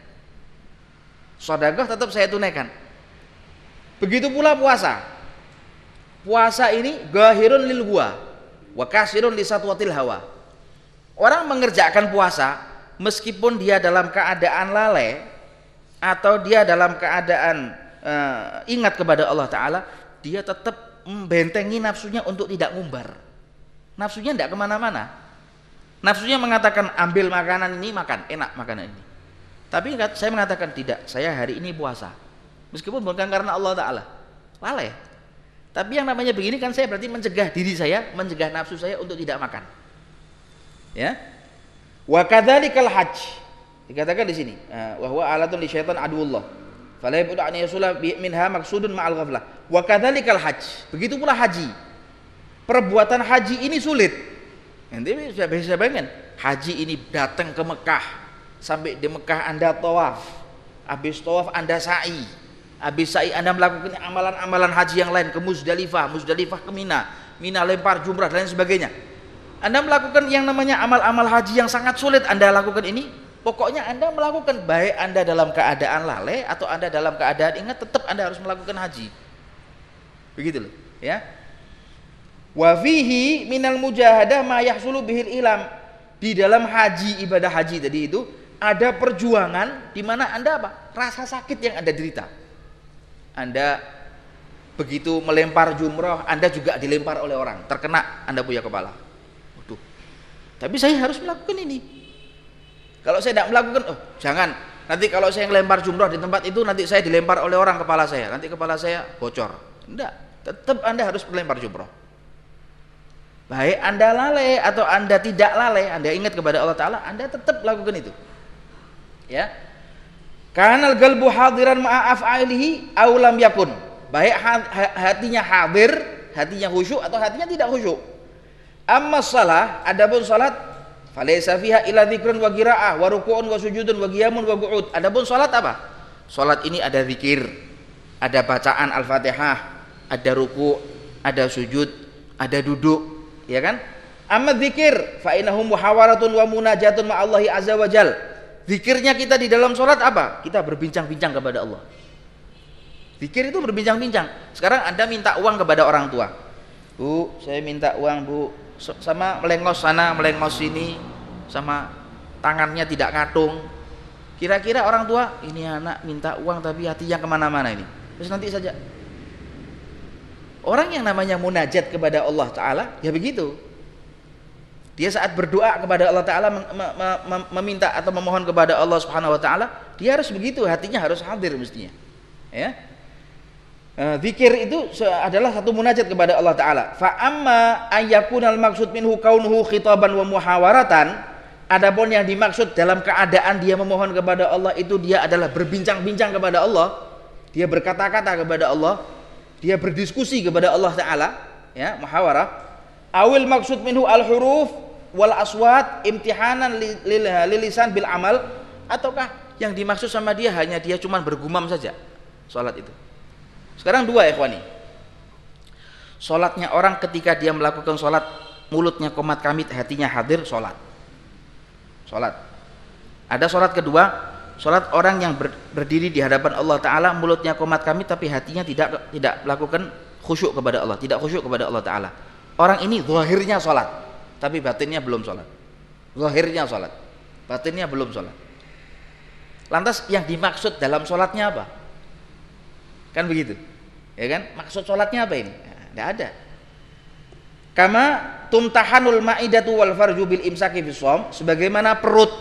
Sodagoh tetap saya tunaikan. Begitu pula puasa. Puasa ini gahirun lil gua, wa kasirun satwatil hawa. Orang mengerjakan puasa meskipun dia dalam keadaan lalai atau dia dalam keadaan uh, ingat kepada Allah Taala, dia tetap membentengi nafsunya untuk tidak ngumbar. Nafsunya tidak ke mana-mana. Nafsunya mengatakan ambil makanan ini makan, enak makanan ini. Tapi saya mengatakan tidak, saya hari ini puasa. Meskipun bukan karena Allah Taala, lalai. Tapi yang namanya begini kan saya berarti mencegah diri saya, mencegah nafsu saya untuk tidak makan. Ya. Wa kadzalikal hajj. Dikatakan di sini, eh, alatun li syaitan aduullah. Fala yabudu an yasula minha maksudun ma'al ghaflah. Wa kadzalikal hajj. Begitu pula haji. Perbuatan haji ini sulit. Nanti bisa bisa bayangkan, haji ini datang ke Mekah. Sampai di Mekah Anda tawaf. Habis tawaf Anda sa'i. Habis sa'i Anda melakukan amalan-amalan haji yang lain ke Muzdalifah, Muzdalifah ke Mina, Mina lempar jumrah dan lain sebagainya. Anda melakukan yang namanya amal-amal haji yang sangat sulit Anda lakukan ini, pokoknya Anda melakukan baik Anda dalam keadaan lalai atau Anda dalam keadaan ingat tetap Anda harus melakukan haji. Begitu loh, ya. Wa fihi minal mujahadah ma yahsulu bihil ilam. Di dalam haji ibadah haji tadi itu ada perjuangan di mana Anda apa? Rasa sakit yang Anda derita. Anda begitu melempar jumroh, Anda juga dilempar oleh orang, terkena Anda punya kepala tapi saya harus melakukan ini. Kalau saya tidak melakukan, oh jangan. Nanti kalau saya melempar jumroh di tempat itu, nanti saya dilempar oleh orang kepala saya. Nanti kepala saya bocor. Tidak, tetap Anda harus melempar jumroh. Baik Anda lalai atau Anda tidak lalai, Anda ingat kepada Allah Ta'ala, Anda tetap lakukan itu. Ya. Kanal galbu hadiran ma'af ailihi aulam yakun. Baik hatinya hadir, hatinya khusyuk atau hatinya tidak khusyuk Amma salah, adapun salat falaysa fiha illa dzikrun wa qiraah wa ruku'un wa sujudun wa qiyamun wa qu'ud. Adapun salat apa? Salat ini ada zikir, ada bacaan Al-Fatihah, ada ruku, ada sujud, ada duduk, ya kan? Amma zikir fa innahu muhawaratun wa munajatun ma Allahi azza wa jal. Zikirnya kita di dalam salat apa? Kita berbincang-bincang kepada Allah. Zikir itu berbincang-bincang. Sekarang Anda minta uang kepada orang tua. Bu, saya minta uang, Bu sama melengos sana melengos sini sama tangannya tidak ngatung kira-kira orang tua ini anak minta uang tapi hatinya ke mana-mana ini terus nanti saja orang yang namanya munajat kepada Allah Ta'ala ya begitu. Dia saat berdoa kepada Allah Ta'ala meminta atau memohon kepada Allah Subhanahu Wa Ta'ala dia harus begitu. Hatinya harus hadir mestinya. Ya. Eh, zikir itu adalah satu munajat kepada Allah Ta'ala. Fa amma ayyakunal maksud minhu kaunuhu khitaban wa muhawaratan adapun yang dimaksud dalam keadaan dia memohon kepada Allah itu dia adalah berbincang-bincang kepada Allah dia berkata-kata kepada Allah dia berdiskusi kepada Allah Ta'ala ya muhawarah awil maksud minhu al huruf wal aswat imtihanan lilisan bil amal ataukah yang dimaksud sama dia hanya dia cuma bergumam saja sholat itu sekarang dua ya ikhwani. Sholatnya orang ketika dia melakukan sholat mulutnya komat kamit hatinya hadir sholat. Sholat. Ada sholat kedua, sholat orang yang ber, berdiri di hadapan Allah Taala mulutnya komat kamit tapi hatinya tidak tidak melakukan khusyuk kepada Allah, tidak khusyuk kepada Allah Taala. Orang ini zahirnya sholat, tapi batinnya belum sholat. Zahirnya sholat, batinnya belum sholat. Lantas yang dimaksud dalam sholatnya apa? Kan begitu. Ya kan? Maksud sholatnya apa ini? Tidak nah, ada. Kama tumtahanul ma'idatu wal farju imsaki fisom sebagaimana perut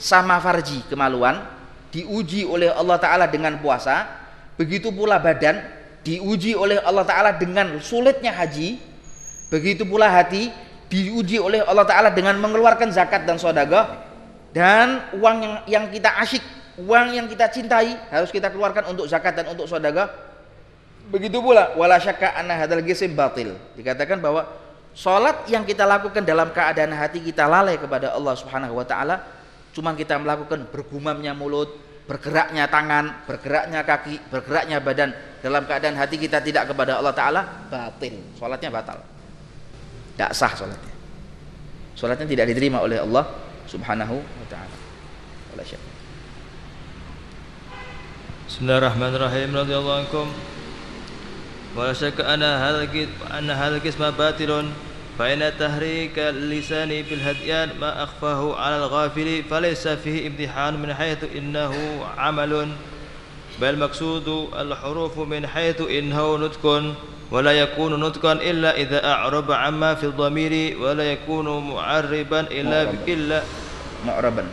sama farji kemaluan diuji oleh Allah taala dengan puasa, begitu pula badan diuji oleh Allah taala dengan sulitnya haji, begitu pula hati diuji oleh Allah taala dengan mengeluarkan zakat dan sodagah dan uang yang yang kita asyik uang yang kita cintai harus kita keluarkan untuk zakat dan untuk sedekah. Begitu pula wala syakka anna hadzal gisim batil. Dikatakan bahwa salat yang kita lakukan dalam keadaan hati kita lalai kepada Allah Subhanahu wa taala, Cuman kita melakukan bergumamnya mulut, bergeraknya tangan, bergeraknya kaki, bergeraknya badan. Dalam keadaan hati kita tidak kepada Allah Ta'ala batil, sholatnya batal. Tidak sah sholatnya sholatnya tidak diterima oleh Allah subhanahu wa ta'ala. Bismillahirrahmanirrahim. Radhiyallahu ankum wa syakka anna hadzal qisma batilun فإن تحريك اللسان بالهديان ما أخفاه على الغافل فليس فيه امتحان من حيث إنه عمل بل مقصود الحروف من حيث إنه نطق ولا يكون نطقا إلا إذا أعرب عما في الضمير ولا يكون معربا إلا إلا معربا.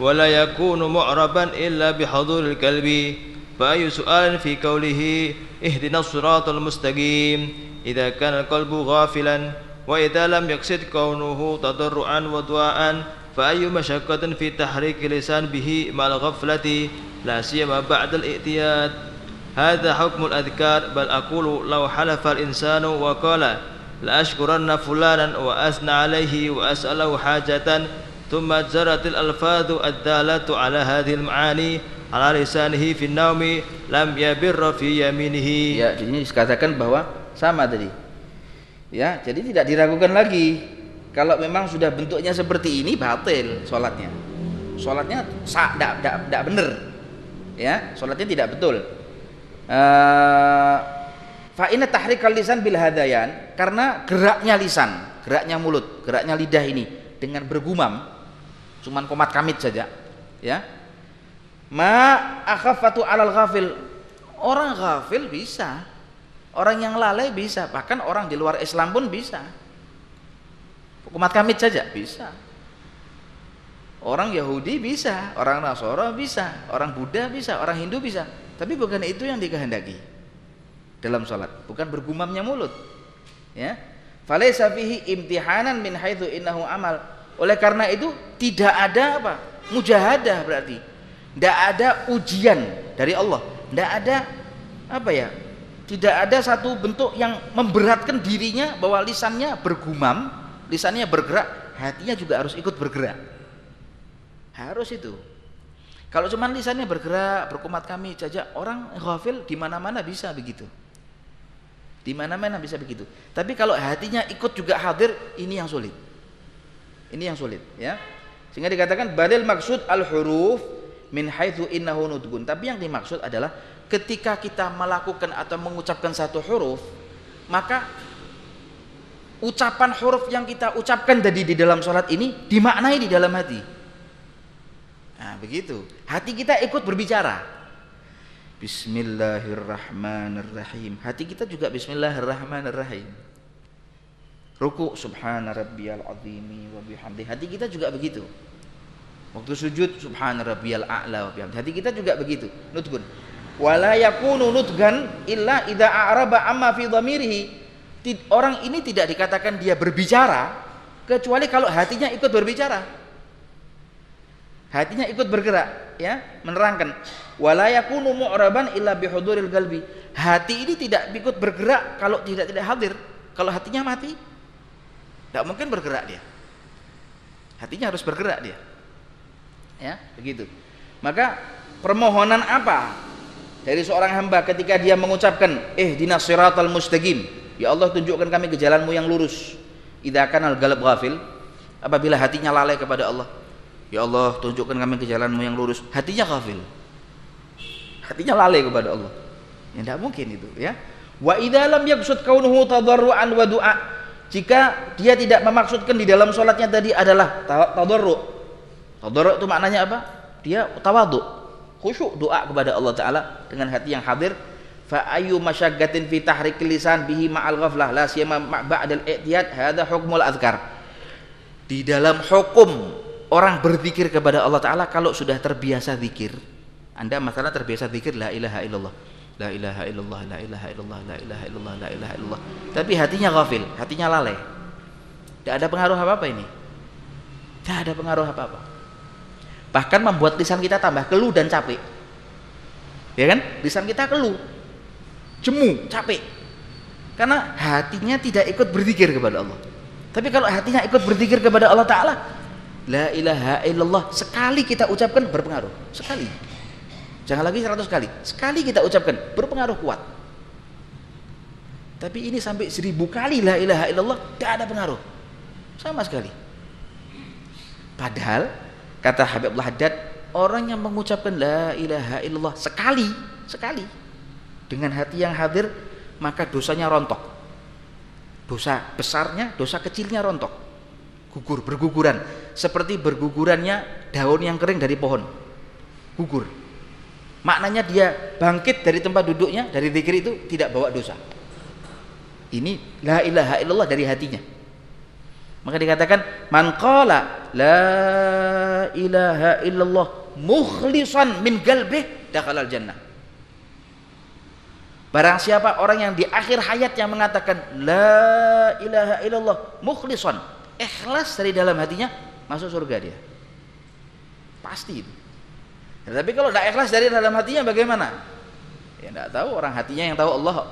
ولا يكون معربا إلا بحضور القلب. فأي سؤال في قوله اهدنا الصراط المستقيم؟ إذا كان القلب غافلا وإذا لم يقصد كونه تضرعا ودعاء فأي مشقة في تحريك اللسان به مع الغفلة؟ لا سيما بعد الائتياد هذا حكم الأذكار بل أقول لو حلف الإنسان وقال لأشكرن فلانا وأثنى عليه وأسأله حاجة ثم جرت الألفاظ الدالة على هذه المعاني على لسانه في النوم لم يبر في يمينه. Ya, jadi ini dikatakan bahwa sama tadi. Ya, jadi tidak diragukan lagi. Kalau memang sudah bentuknya seperti ini batil sholatnya. Sholatnya tidak, benar. Ya, sholatnya tidak betul. Uh, Fa inna tahrikal lisan bil hadayan karena geraknya lisan, geraknya mulut, geraknya lidah ini dengan bergumam cuman komat kamit saja ya ma akhafatu alal ghafil orang ghafil bisa orang yang lalai bisa bahkan orang di luar Islam pun bisa komat kamit saja bisa orang Yahudi bisa orang Nasoro bisa orang Buddha bisa orang Hindu bisa tapi bukan itu yang dikehendaki dalam sholat bukan bergumamnya mulut ya falaysa fihi imtihanan min haitsu innahu amal oleh karena itu tidak ada apa? Mujahadah berarti. Tidak ada ujian dari Allah. Tidak ada apa ya? Tidak ada satu bentuk yang memberatkan dirinya bahwa lisannya bergumam, lisannya bergerak, hatinya juga harus ikut bergerak. Harus itu. Kalau cuma lisannya bergerak, berkumat kami saja, orang ghafil di mana-mana bisa begitu. Di mana-mana bisa begitu. Tapi kalau hatinya ikut juga hadir, ini yang sulit. Ini yang sulit, ya. Sehingga dikatakan badal maksud al-huruf min haitsu innahu nutqun. Tapi yang dimaksud adalah ketika kita melakukan atau mengucapkan satu huruf, maka ucapan huruf yang kita ucapkan tadi di dalam sholat ini dimaknai di dalam hati. Nah, begitu. Hati kita ikut berbicara. Bismillahirrahmanirrahim. Hati kita juga Bismillahirrahmanirrahim ruku subhana rabbiyal azimi wa bihamdi hati kita juga begitu waktu sujud subhana a'la wa bihamdi hati kita juga begitu nutgun wala yakunu nutgan illa idza a'raba amma fi dhamirihi orang ini tidak dikatakan dia berbicara kecuali kalau hatinya ikut berbicara hatinya ikut bergerak ya menerangkan wala yakunu mu'raban illa bihuduril qalbi hati ini tidak ikut bergerak kalau tidak tidak hadir kalau hatinya mati tidak mungkin bergerak dia. Hatinya harus bergerak dia. Ya, begitu. Maka permohonan apa dari seorang hamba ketika dia mengucapkan eh dinas siratal mustaqim. Ya Allah tunjukkan kami ke jalanmu yang lurus. Idza kanal galab ghafil apabila hatinya lalai kepada Allah. Ya Allah tunjukkan kami ke jalanmu yang lurus. Hatinya ghafil. Hatinya lalai kepada Allah. Ya tidak mungkin itu ya. Wa idza lam yaqsud kaunuhu tadarruan wa du'a jika dia tidak memaksudkan di dalam sholatnya tadi adalah tadarru. Tadarru itu maknanya apa? Dia tawadu khusyuk doa kepada Allah Ta'ala dengan hati yang hadir fa ayu masyaggatin fi tahrik lisan bihi ma'al ghaflah la siyama ba'dal i'tiyad hadha hukmul azkar di dalam hukum orang berzikir kepada Allah Ta'ala kalau sudah terbiasa zikir anda masalah terbiasa zikir la ilaha illallah La ilaha illallah, la ilaha illallah, la ilaha illallah, la ilaha illallah. Tapi hatinya ghafil, hatinya lalai. Tidak ada pengaruh apa-apa ini. Tidak ada pengaruh apa-apa. Bahkan membuat lisan kita tambah keluh dan capek. Ya kan? Lisan kita keluh. Jemu, capek. Karena hatinya tidak ikut berzikir kepada Allah. Tapi kalau hatinya ikut berzikir kepada Allah Ta'ala, La ilaha illallah, sekali kita ucapkan berpengaruh. Sekali. Jangan lagi 100 kali. Sekali kita ucapkan berpengaruh kuat. Tapi ini sampai seribu kali la ilaha illallah tidak ada pengaruh. Sama sekali. Padahal kata Habibullah Haddad, orang yang mengucapkan la ilaha illallah sekali, sekali dengan hati yang hadir, maka dosanya rontok. Dosa besarnya, dosa kecilnya rontok. Gugur, berguguran. Seperti bergugurannya daun yang kering dari pohon. Gugur. Maknanya dia bangkit dari tempat duduknya, dari zikir itu tidak bawa dosa. Ini la ilaha illallah dari hatinya. Maka dikatakan man qala la ilaha illallah mukhlisan min galbih dakhalal jannah. Barang siapa orang yang di akhir hayat yang mengatakan la ilaha illallah mukhlisan, ikhlas dari dalam hatinya masuk surga dia. Pasti itu. Ya, tapi kalau tidak ikhlas dari dalam hatinya bagaimana? Ya tidak tahu orang hatinya yang tahu Allah.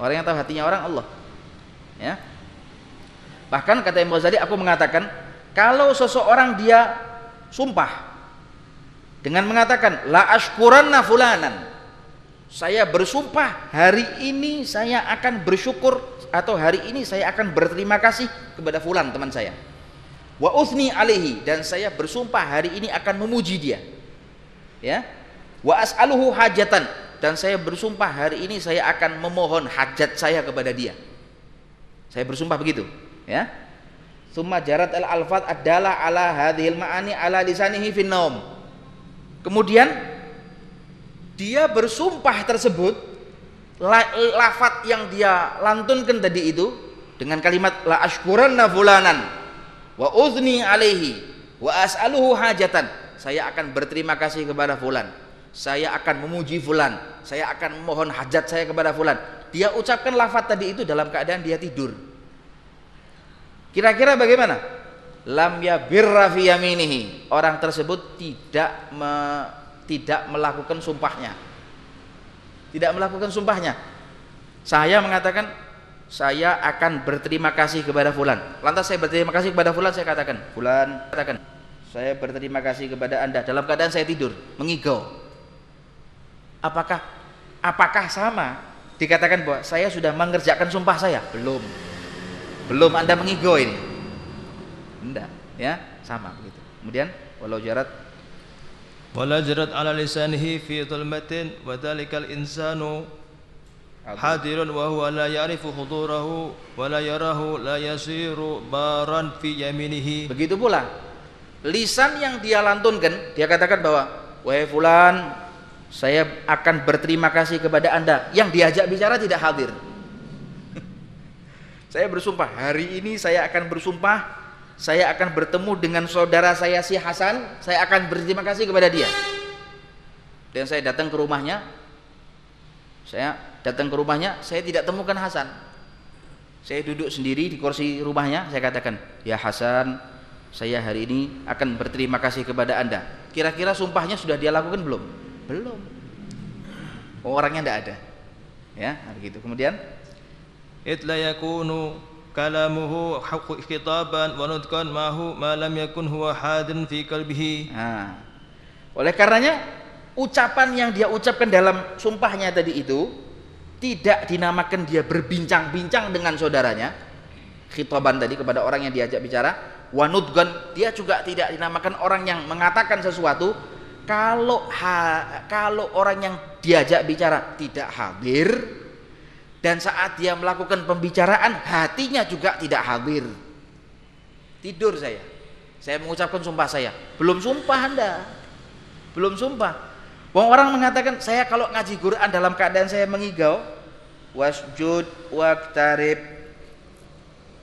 Orang yang tahu hatinya orang Allah. Ya. Bahkan kata Imam Ghazali aku mengatakan kalau seseorang dia sumpah dengan mengatakan la ashkuranna fulanan saya bersumpah hari ini saya akan bersyukur atau hari ini saya akan berterima kasih kepada fulan teman saya. Wa uthni alaihi dan saya bersumpah hari ini akan memuji dia. Ya? Wa as'aluhu hajatan dan saya bersumpah hari ini saya akan memohon hajat saya kepada dia. Saya bersumpah begitu ya. Summa jarat al alfat adalah ala hadhil ma'ani ala lisanihi fin kemudian dia bersumpah tersebut lafat yang dia lantunkan tadi itu dengan kalimat la ashkuranna fulanan wa uzni alaihi wa as'aluhu hajatan. Saya akan berterima kasih kepada fulan. Saya akan memuji fulan. Saya akan memohon hajat saya kepada fulan. Dia ucapkan lafat tadi itu dalam keadaan dia tidur Kira-kira bagaimana? Lam ya birra fi yaminihi. Orang tersebut tidak me, tidak melakukan sumpahnya. Tidak melakukan sumpahnya. Saya mengatakan saya akan berterima kasih kepada fulan. Lantas saya berterima kasih kepada fulan, saya katakan, fulan, katakan, saya berterima kasih kepada Anda dalam keadaan saya tidur, mengigau. Apakah apakah sama dikatakan bahwa saya sudah mengerjakan sumpah saya? Belum belum anda mengigo ini. Enggak ya sama begitu. Kemudian walau jarat. Wala jarat ala lisanihi fi dhulmatin wa dhalikal insanu hadirun wa huwa la ya'rifu hudurahu wa la yarahu la yasiru baran fi yaminihi. Begitu pula lisan yang dia lantunkan dia katakan bahwa wahai fulan saya akan berterima kasih kepada anda. Yang diajak bicara tidak hadir saya bersumpah, hari ini saya akan bersumpah, saya akan bertemu dengan saudara saya si Hasan, saya akan berterima kasih kepada dia. Dan saya datang ke rumahnya, saya datang ke rumahnya, saya tidak temukan Hasan. Saya duduk sendiri di kursi rumahnya, saya katakan, "Ya Hasan, saya hari ini akan berterima kasih kepada Anda." Kira-kira sumpahnya sudah dia lakukan belum? Belum. Orangnya tidak ada. Ya, begitu. Kemudian إذ لا يكون كلامه خطابا ونطقا ما هو ما لم يكن هو حاضر في قلبه nah, oleh karenanya ucapan yang dia ucapkan dalam sumpahnya tadi itu tidak dinamakan dia berbincang-bincang dengan saudaranya khitaban tadi kepada orang yang diajak bicara wanudgon dia juga tidak dinamakan orang yang mengatakan sesuatu kalau ha, kalau orang yang diajak bicara tidak hadir dan saat dia melakukan pembicaraan hatinya juga tidak hadir. Tidur saya. Saya mengucapkan sumpah saya. Belum sumpah anda. Belum sumpah. Wong orang mengatakan saya kalau ngaji Quran dalam keadaan saya mengigau wasjud waktarib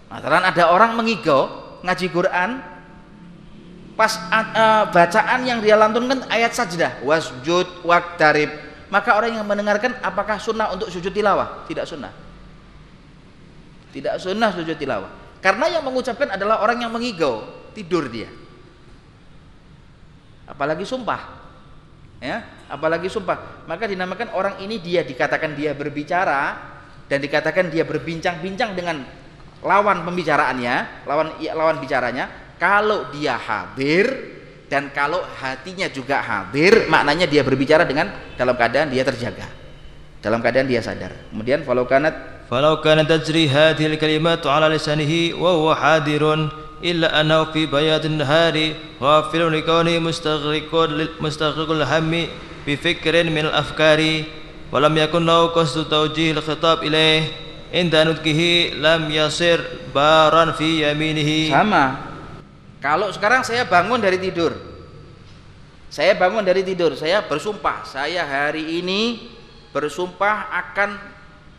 Mataran ada orang mengigau ngaji Quran pas uh, bacaan yang dia lantunkan ayat sajdah wasjud waktarib maka orang yang mendengarkan apakah sunnah untuk sujud tilawah? Tidak sunnah. Tidak sunnah sujud tilawah. Karena yang mengucapkan adalah orang yang mengigau, tidur dia. Apalagi sumpah. Ya, apalagi sumpah. Maka dinamakan orang ini dia dikatakan dia berbicara dan dikatakan dia berbincang-bincang dengan lawan pembicaraannya, lawan lawan bicaranya. Kalau dia hadir, dan kalau hatinya juga hadir maknanya dia berbicara dengan dalam keadaan dia terjaga. Dalam keadaan dia sadar. Kemudian falau kanat falau kanat tajri hadhil kalimat ala lisanihi wa huwa hadirun illa annahu fi bayatin hari wa filun kauni mustaghrikul mustaghrikul hammi bi fikrin minal afkari wa lam yakun lahu kustu tawjih al khitab ilaih inda nutkihi lam yasir baran fi yaminihi. Sama kalau sekarang saya bangun dari tidur. Saya bangun dari tidur saya bersumpah saya hari ini bersumpah akan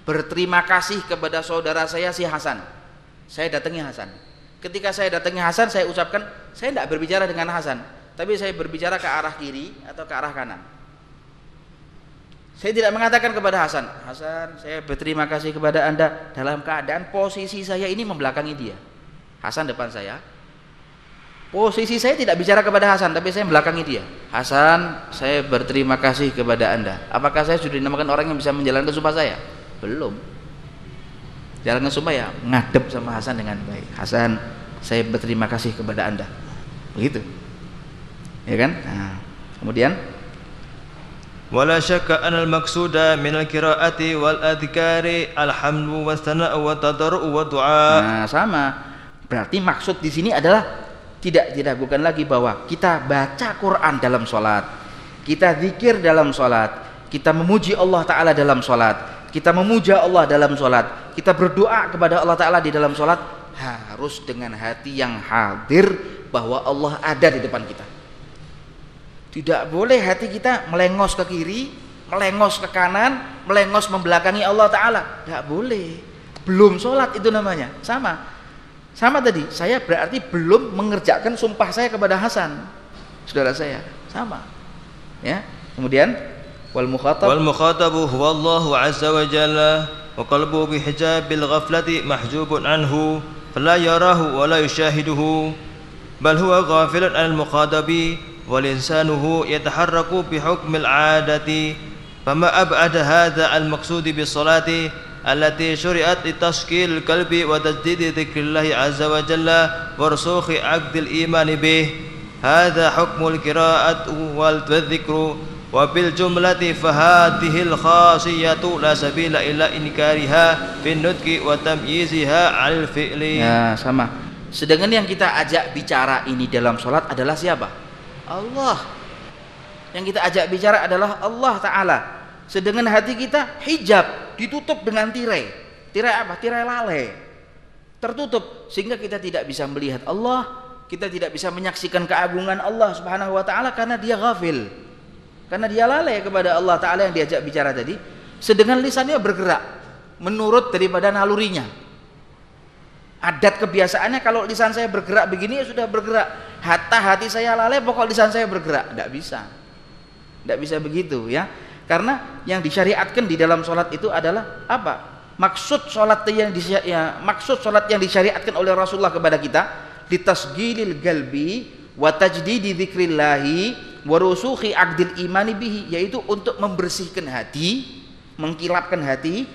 berterima kasih kepada saudara saya si Hasan. Saya datangi Hasan. Ketika saya datangi Hasan saya ucapkan saya tidak berbicara dengan Hasan tapi saya berbicara ke arah kiri atau ke arah kanan. Saya tidak mengatakan kepada Hasan Hasan saya berterima kasih kepada anda dalam keadaan posisi saya ini membelakangi dia. Hasan depan saya Posisi saya tidak bicara kepada Hasan, tapi saya belakangi dia. Hasan, saya berterima kasih kepada Anda. Apakah saya sudah dinamakan orang yang bisa menjalankan sumpah saya? Belum. Jalankan sumpah ya, ngadep sama Hasan dengan baik. Hasan, saya berterima kasih kepada Anda. Begitu. Ya kan? Nah, kemudian ولا شك أن المقصود من القراءة والأذكار الحمد والثناء والتضرع والدعاء. Nah, sama. Berarti maksud di sini adalah tidak diragukan lagi bahwa kita baca Quran dalam sholat kita zikir dalam sholat kita memuji Allah Ta'ala dalam sholat kita memuja Allah dalam sholat kita berdoa kepada Allah Ta'ala di dalam sholat harus dengan hati yang hadir bahwa Allah ada di depan kita. Tidak boleh hati kita melengos ke kiri melengos ke kanan melengos membelakangi Allah Ta'ala. Tidak boleh. Belum sholat itu namanya. Sama sama tadi, saya berarti belum mengerjakan sumpah saya kepada Hasan. Saudara saya, sama. Ya. Kemudian wal mukhatab wal mukhatabu huwa Allah azza wa jalla wa qalbuhu bi hijabil ghaflati mahjubun anhu fala yarahu wa la yushahiduhu bal huwa ghafilun anil mukhatabi wal insanuhu yataharraku bi hukmil adati fama ab'ada hadha al maqsudi bis salati التي شرعت لتشكيل القلب وتجديد ذكر الله عز وجل ورسوخ عقد الإيمان به هذا حكم القراءة والذكر وبالجملة فهذه الخاصية لا سبيل إلى إنكارها في النطق وتمييزها عن الفعل ya sama sedangkan yang kita ajak bicara ini dalam sholat adalah siapa? Allah yang kita ajak bicara adalah Allah Ta'ala sedangkan hati kita hijab ditutup dengan tirai. Tirai apa? Tirai lalai. Tertutup sehingga kita tidak bisa melihat Allah, kita tidak bisa menyaksikan keagungan Allah Subhanahu wa taala karena dia ghafil. Karena dia lalai kepada Allah taala yang diajak bicara tadi, sedangkan lisannya bergerak menurut daripada nalurinya. Adat kebiasaannya kalau lisan saya bergerak begini ya sudah bergerak. Hatta hati saya lalai pokok lisan saya bergerak. Tidak bisa. Tidak bisa begitu ya. Karena yang disyariatkan di dalam sholat itu adalah apa? Maksud sholat yang ya, maksud sholat yang disyariatkan oleh Rasulullah kepada kita ditasgilil galbi wa tajdidi dzikrillahi wa rusukhi imani bihi yaitu untuk membersihkan hati, mengkilapkan hati,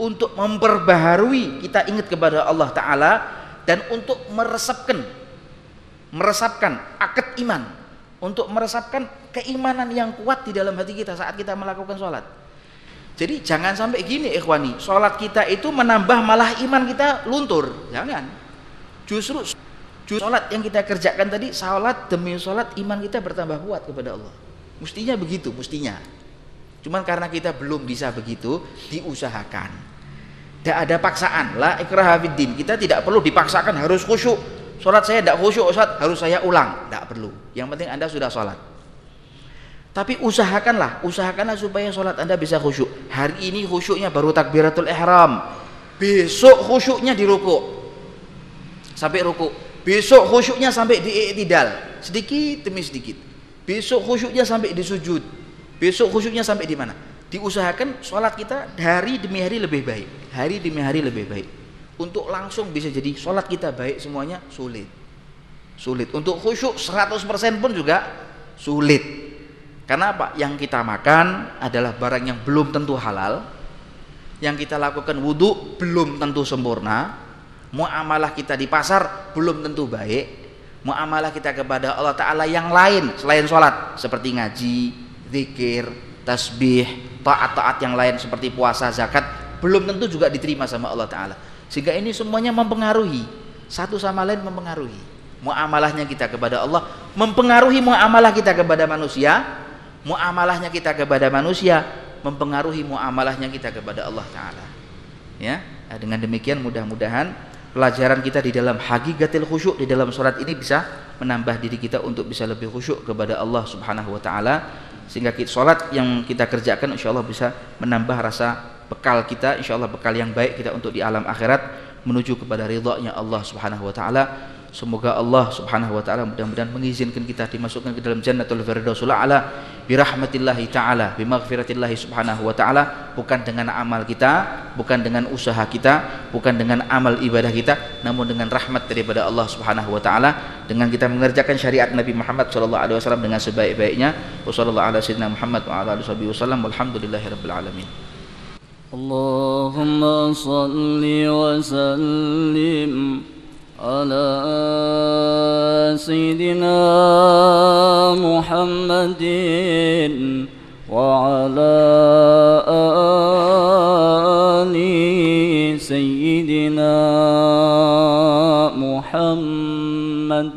untuk memperbaharui kita ingat kepada Allah taala dan untuk meresapkan meresapkan akad iman untuk meresapkan keimanan yang kuat di dalam hati kita saat kita melakukan sholat. Jadi jangan sampai gini ikhwani. Sholat kita itu menambah malah iman kita luntur. Jangan. Justru sholat yang kita kerjakan tadi sholat demi sholat iman kita bertambah kuat kepada Allah. Mestinya begitu mestinya. Cuman karena kita belum bisa begitu diusahakan. Tidak ada paksaan. Lah ikrah kita tidak perlu dipaksakan harus khusyuk. Sholat saya tidak khusyuk Ustaz, harus saya ulang. Tidak perlu. Yang penting Anda sudah sholat. Tapi usahakanlah, usahakanlah supaya sholat Anda bisa khusyuk. Hari ini khusyuknya baru takbiratul ihram. Besok khusyuknya di ruku. Sampai ruku. Besok khusyuknya sampai di i'tidal. Sedikit demi sedikit. Besok khusyuknya sampai di sujud. Besok khusyuknya sampai di mana? Diusahakan sholat kita hari demi hari lebih baik. Hari demi hari lebih baik untuk langsung bisa jadi sholat kita baik semuanya sulit sulit untuk khusyuk 100% pun juga sulit karena apa? yang kita makan adalah barang yang belum tentu halal. Yang kita lakukan wudhu belum tentu sempurna. Muamalah kita di pasar belum tentu baik. Muamalah kita kepada Allah Ta'ala yang lain selain sholat seperti ngaji, zikir, tasbih taat-taat yang lain seperti puasa, zakat belum tentu juga diterima sama Allah Ta'ala. Sehingga ini semuanya mempengaruhi. Satu sama lain mempengaruhi. Muamalahnya kita kepada Allah mempengaruhi muamalah kita kepada manusia muamalahnya kita kepada manusia mempengaruhi muamalahnya kita kepada Allah taala. Ya? Nah, dengan demikian mudah-mudahan pelajaran kita di dalam hakikatil khusyuk di dalam surat ini bisa menambah diri kita untuk bisa lebih khusyuk kepada Allah Subhanahu wa taala. Sehingga salat yang kita kerjakan insyaallah bisa menambah rasa bekal kita insyaallah bekal yang baik kita untuk di alam akhirat menuju kepada ridha-Nya Allah Subhanahu wa taala. Semoga Allah Subhanahu wa taala mudah-mudahan mengizinkan kita dimasukkan ke dalam Jannatul Firdausul A'la birahmatillahi taala bimaghfiratillahi subhanahu wa taala bukan dengan amal kita bukan dengan usaha kita bukan dengan amal ibadah kita namun dengan rahmat daripada Allah subhanahu wa taala dengan kita mengerjakan syariat Nabi Muhammad sallallahu alaihi wasallam dengan sebaik-baiknya. Wasallallahu ala sayyidina Muhammad wa ala alihi wasallam walhamdulillahirabbil alamin. Allahumma salli wa sallim. على سيدنا محمد وعلى آل سيدنا محمد.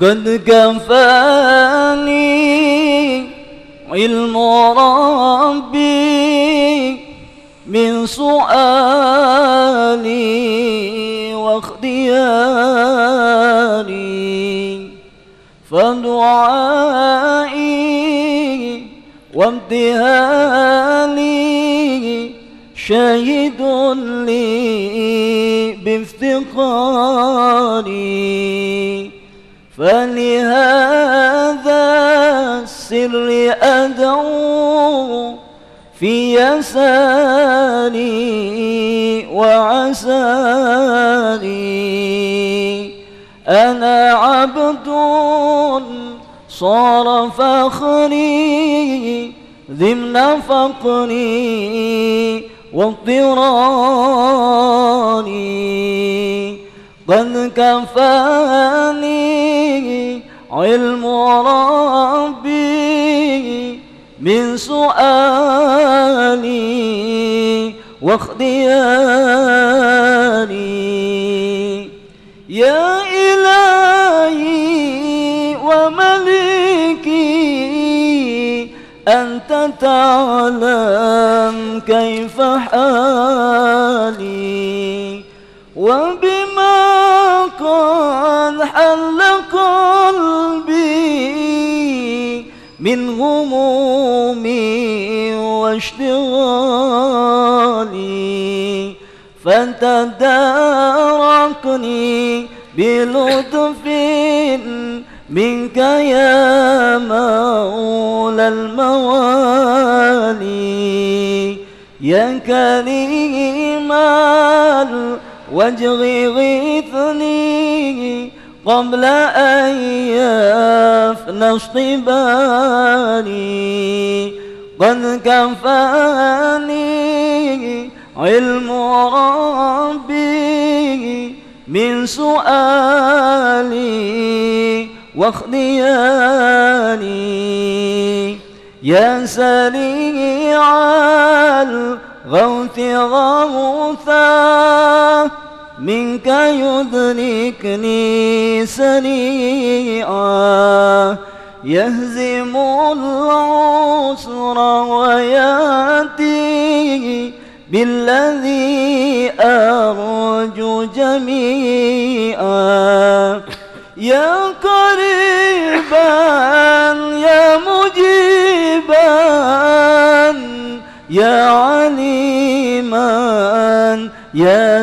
قد كفاني علم ربي من سؤالي واختياري فدعائي وامتهاني شهد لي بافتقاري. فلهذا السر أدعو في يساري وعساري. أنا عبد صار فخري ضمن فقري واضطراري. قد كفاني علم ربي من سؤالي واختياري. يا إلهي وملكي أنت تعلم كيف حالي. من همومي واشتغالي فتداركني بلطف منك يا مولى الموالي. يا كريم الوجه غيثني قبل أن يفنى اشطباني قد كفاني علم ربي من سؤالي واختياني يا سريع الغوث غوثا منك يدركني سريعا. يهزم العسر ويأتي بالذي أرجو جميعا. يا قريبا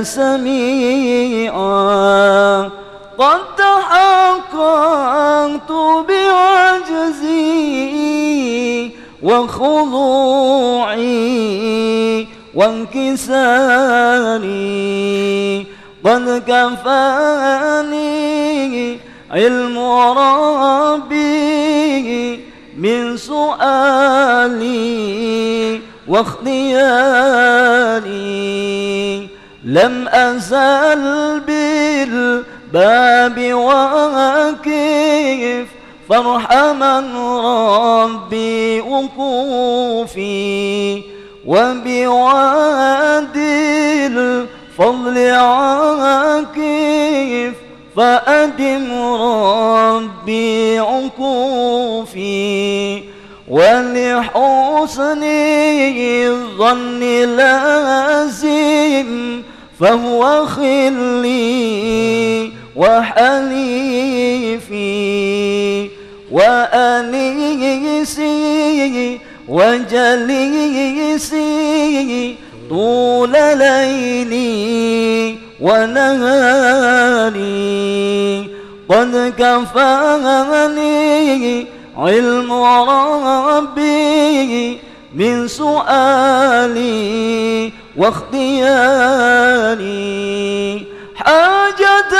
سميعا. قد تحققت بعجزي وخضوعي وانكساري. قد كفاني علم ربي من سؤالي واختياري. لم أزل بالباب واقف. فارحما ربي وقوفي وبوادي الفضل فأدم ربي عكوفي ولحسن الظن لازم. فهو خلي وحليفي وأنيسي وجليسي طول ليلي ونهاري. قد كفاني علم ربي من سؤالي. واختياري حاجة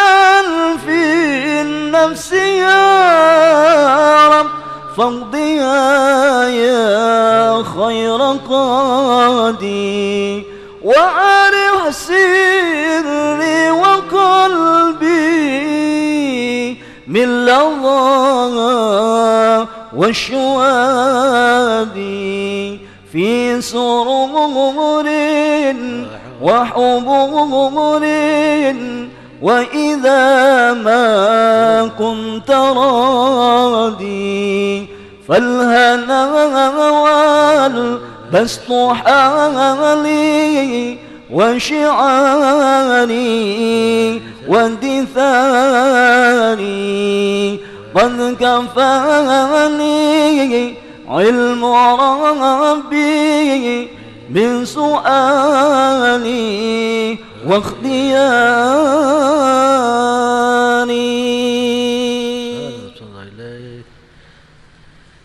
في النفس يا رب فاقضيها يا خير قاضي وأرح سري وقلبي من لظى والشوادي في سرور وحبور وإذا ما كنت راضي فالهنا والبسط حالي وشعاري واندثاري قد كفاني علم ربي من سؤالي واختياري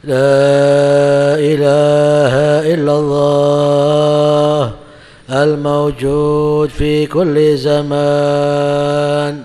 لا إله إلا الله الموجود في كل زمان.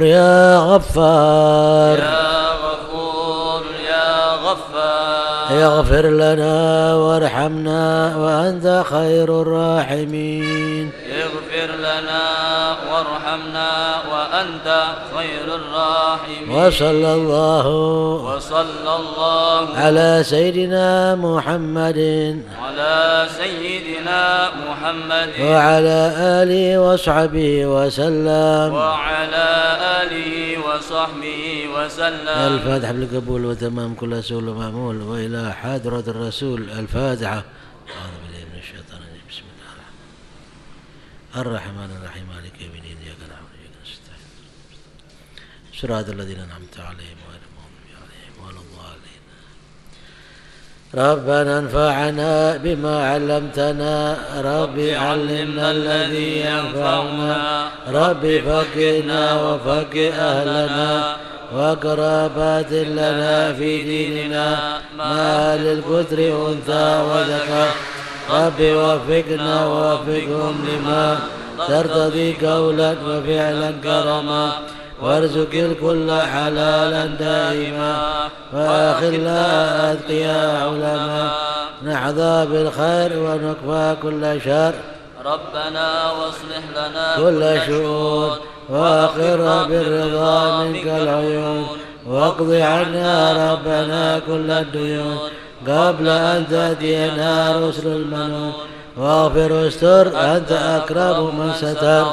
يا غفار. يا غفور يا غفار. اغفر لنا وارحمنا وأنت خير الراحمين. اغفر لنا وارحمنا وأنت خير الراحمين. وصلى الله وصلى الله على سيدنا محمد. على سيدنا محمد. وعلى آله وصحبه وسلم. وعلى آله وصحبه وسلم. الفاتحة بالقبول وتمام كل سؤال معمول وإلى حضرة الرسول الفاتحة. أعوذ بالله من الشيطان الرجيم. بسم الله الرحمن الرحيم. مالك يوم الدين. إياك نعبد وإياك نستعين. صراط الذين أنعمت عليهم غير المغضوب عليهم ولا ربنا انفعنا بما علمتنا. رب علمنا الذي ينفعنا. رب فقنا وفق أهلنا. وقرابات لنا في ديننا. ما للكثر أنثى وذكر. رب وفقنا ووفقهم لما. ترتضي قولا وفعلا كرما. وارزق الكل حلالا دائما واخلا اتقياء علما نحظى بالخير ونكفى كل شر. ربنا واصلح لنا كل شؤون وأقر بالرضا منك العيون. واقض عنا ربنا كل الديون. قبل أن تأتينا رسل المنون. واغفر واستر أنت أكرم من ستر.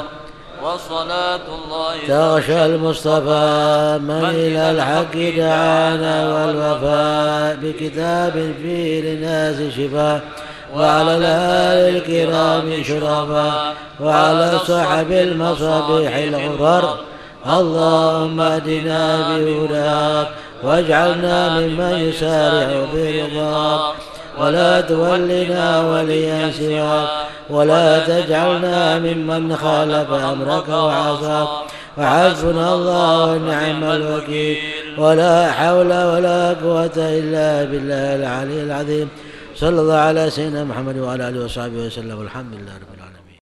وصلاة الله تغشى المصطفى من إلى الحق دعانا والوفاء بكتاب فيه للناس شفاء وعلى الآل الكرام شرفاء وعلى صحب المصابيح الغرر. اللهم اهدنا بهداك واجعلنا ممن يسارع برضاك ولا تولنا وليا سواك. ولا تجعلنا ممن خالف أمرك وعصاك وحسبنا الله ونعم الوكيل. ولا حول ولا قوة إلا بالله العلي العظيم. صلى الله على سيدنا محمد وعلى آله وصحبه وسلم. والحمد لله رب العالمين.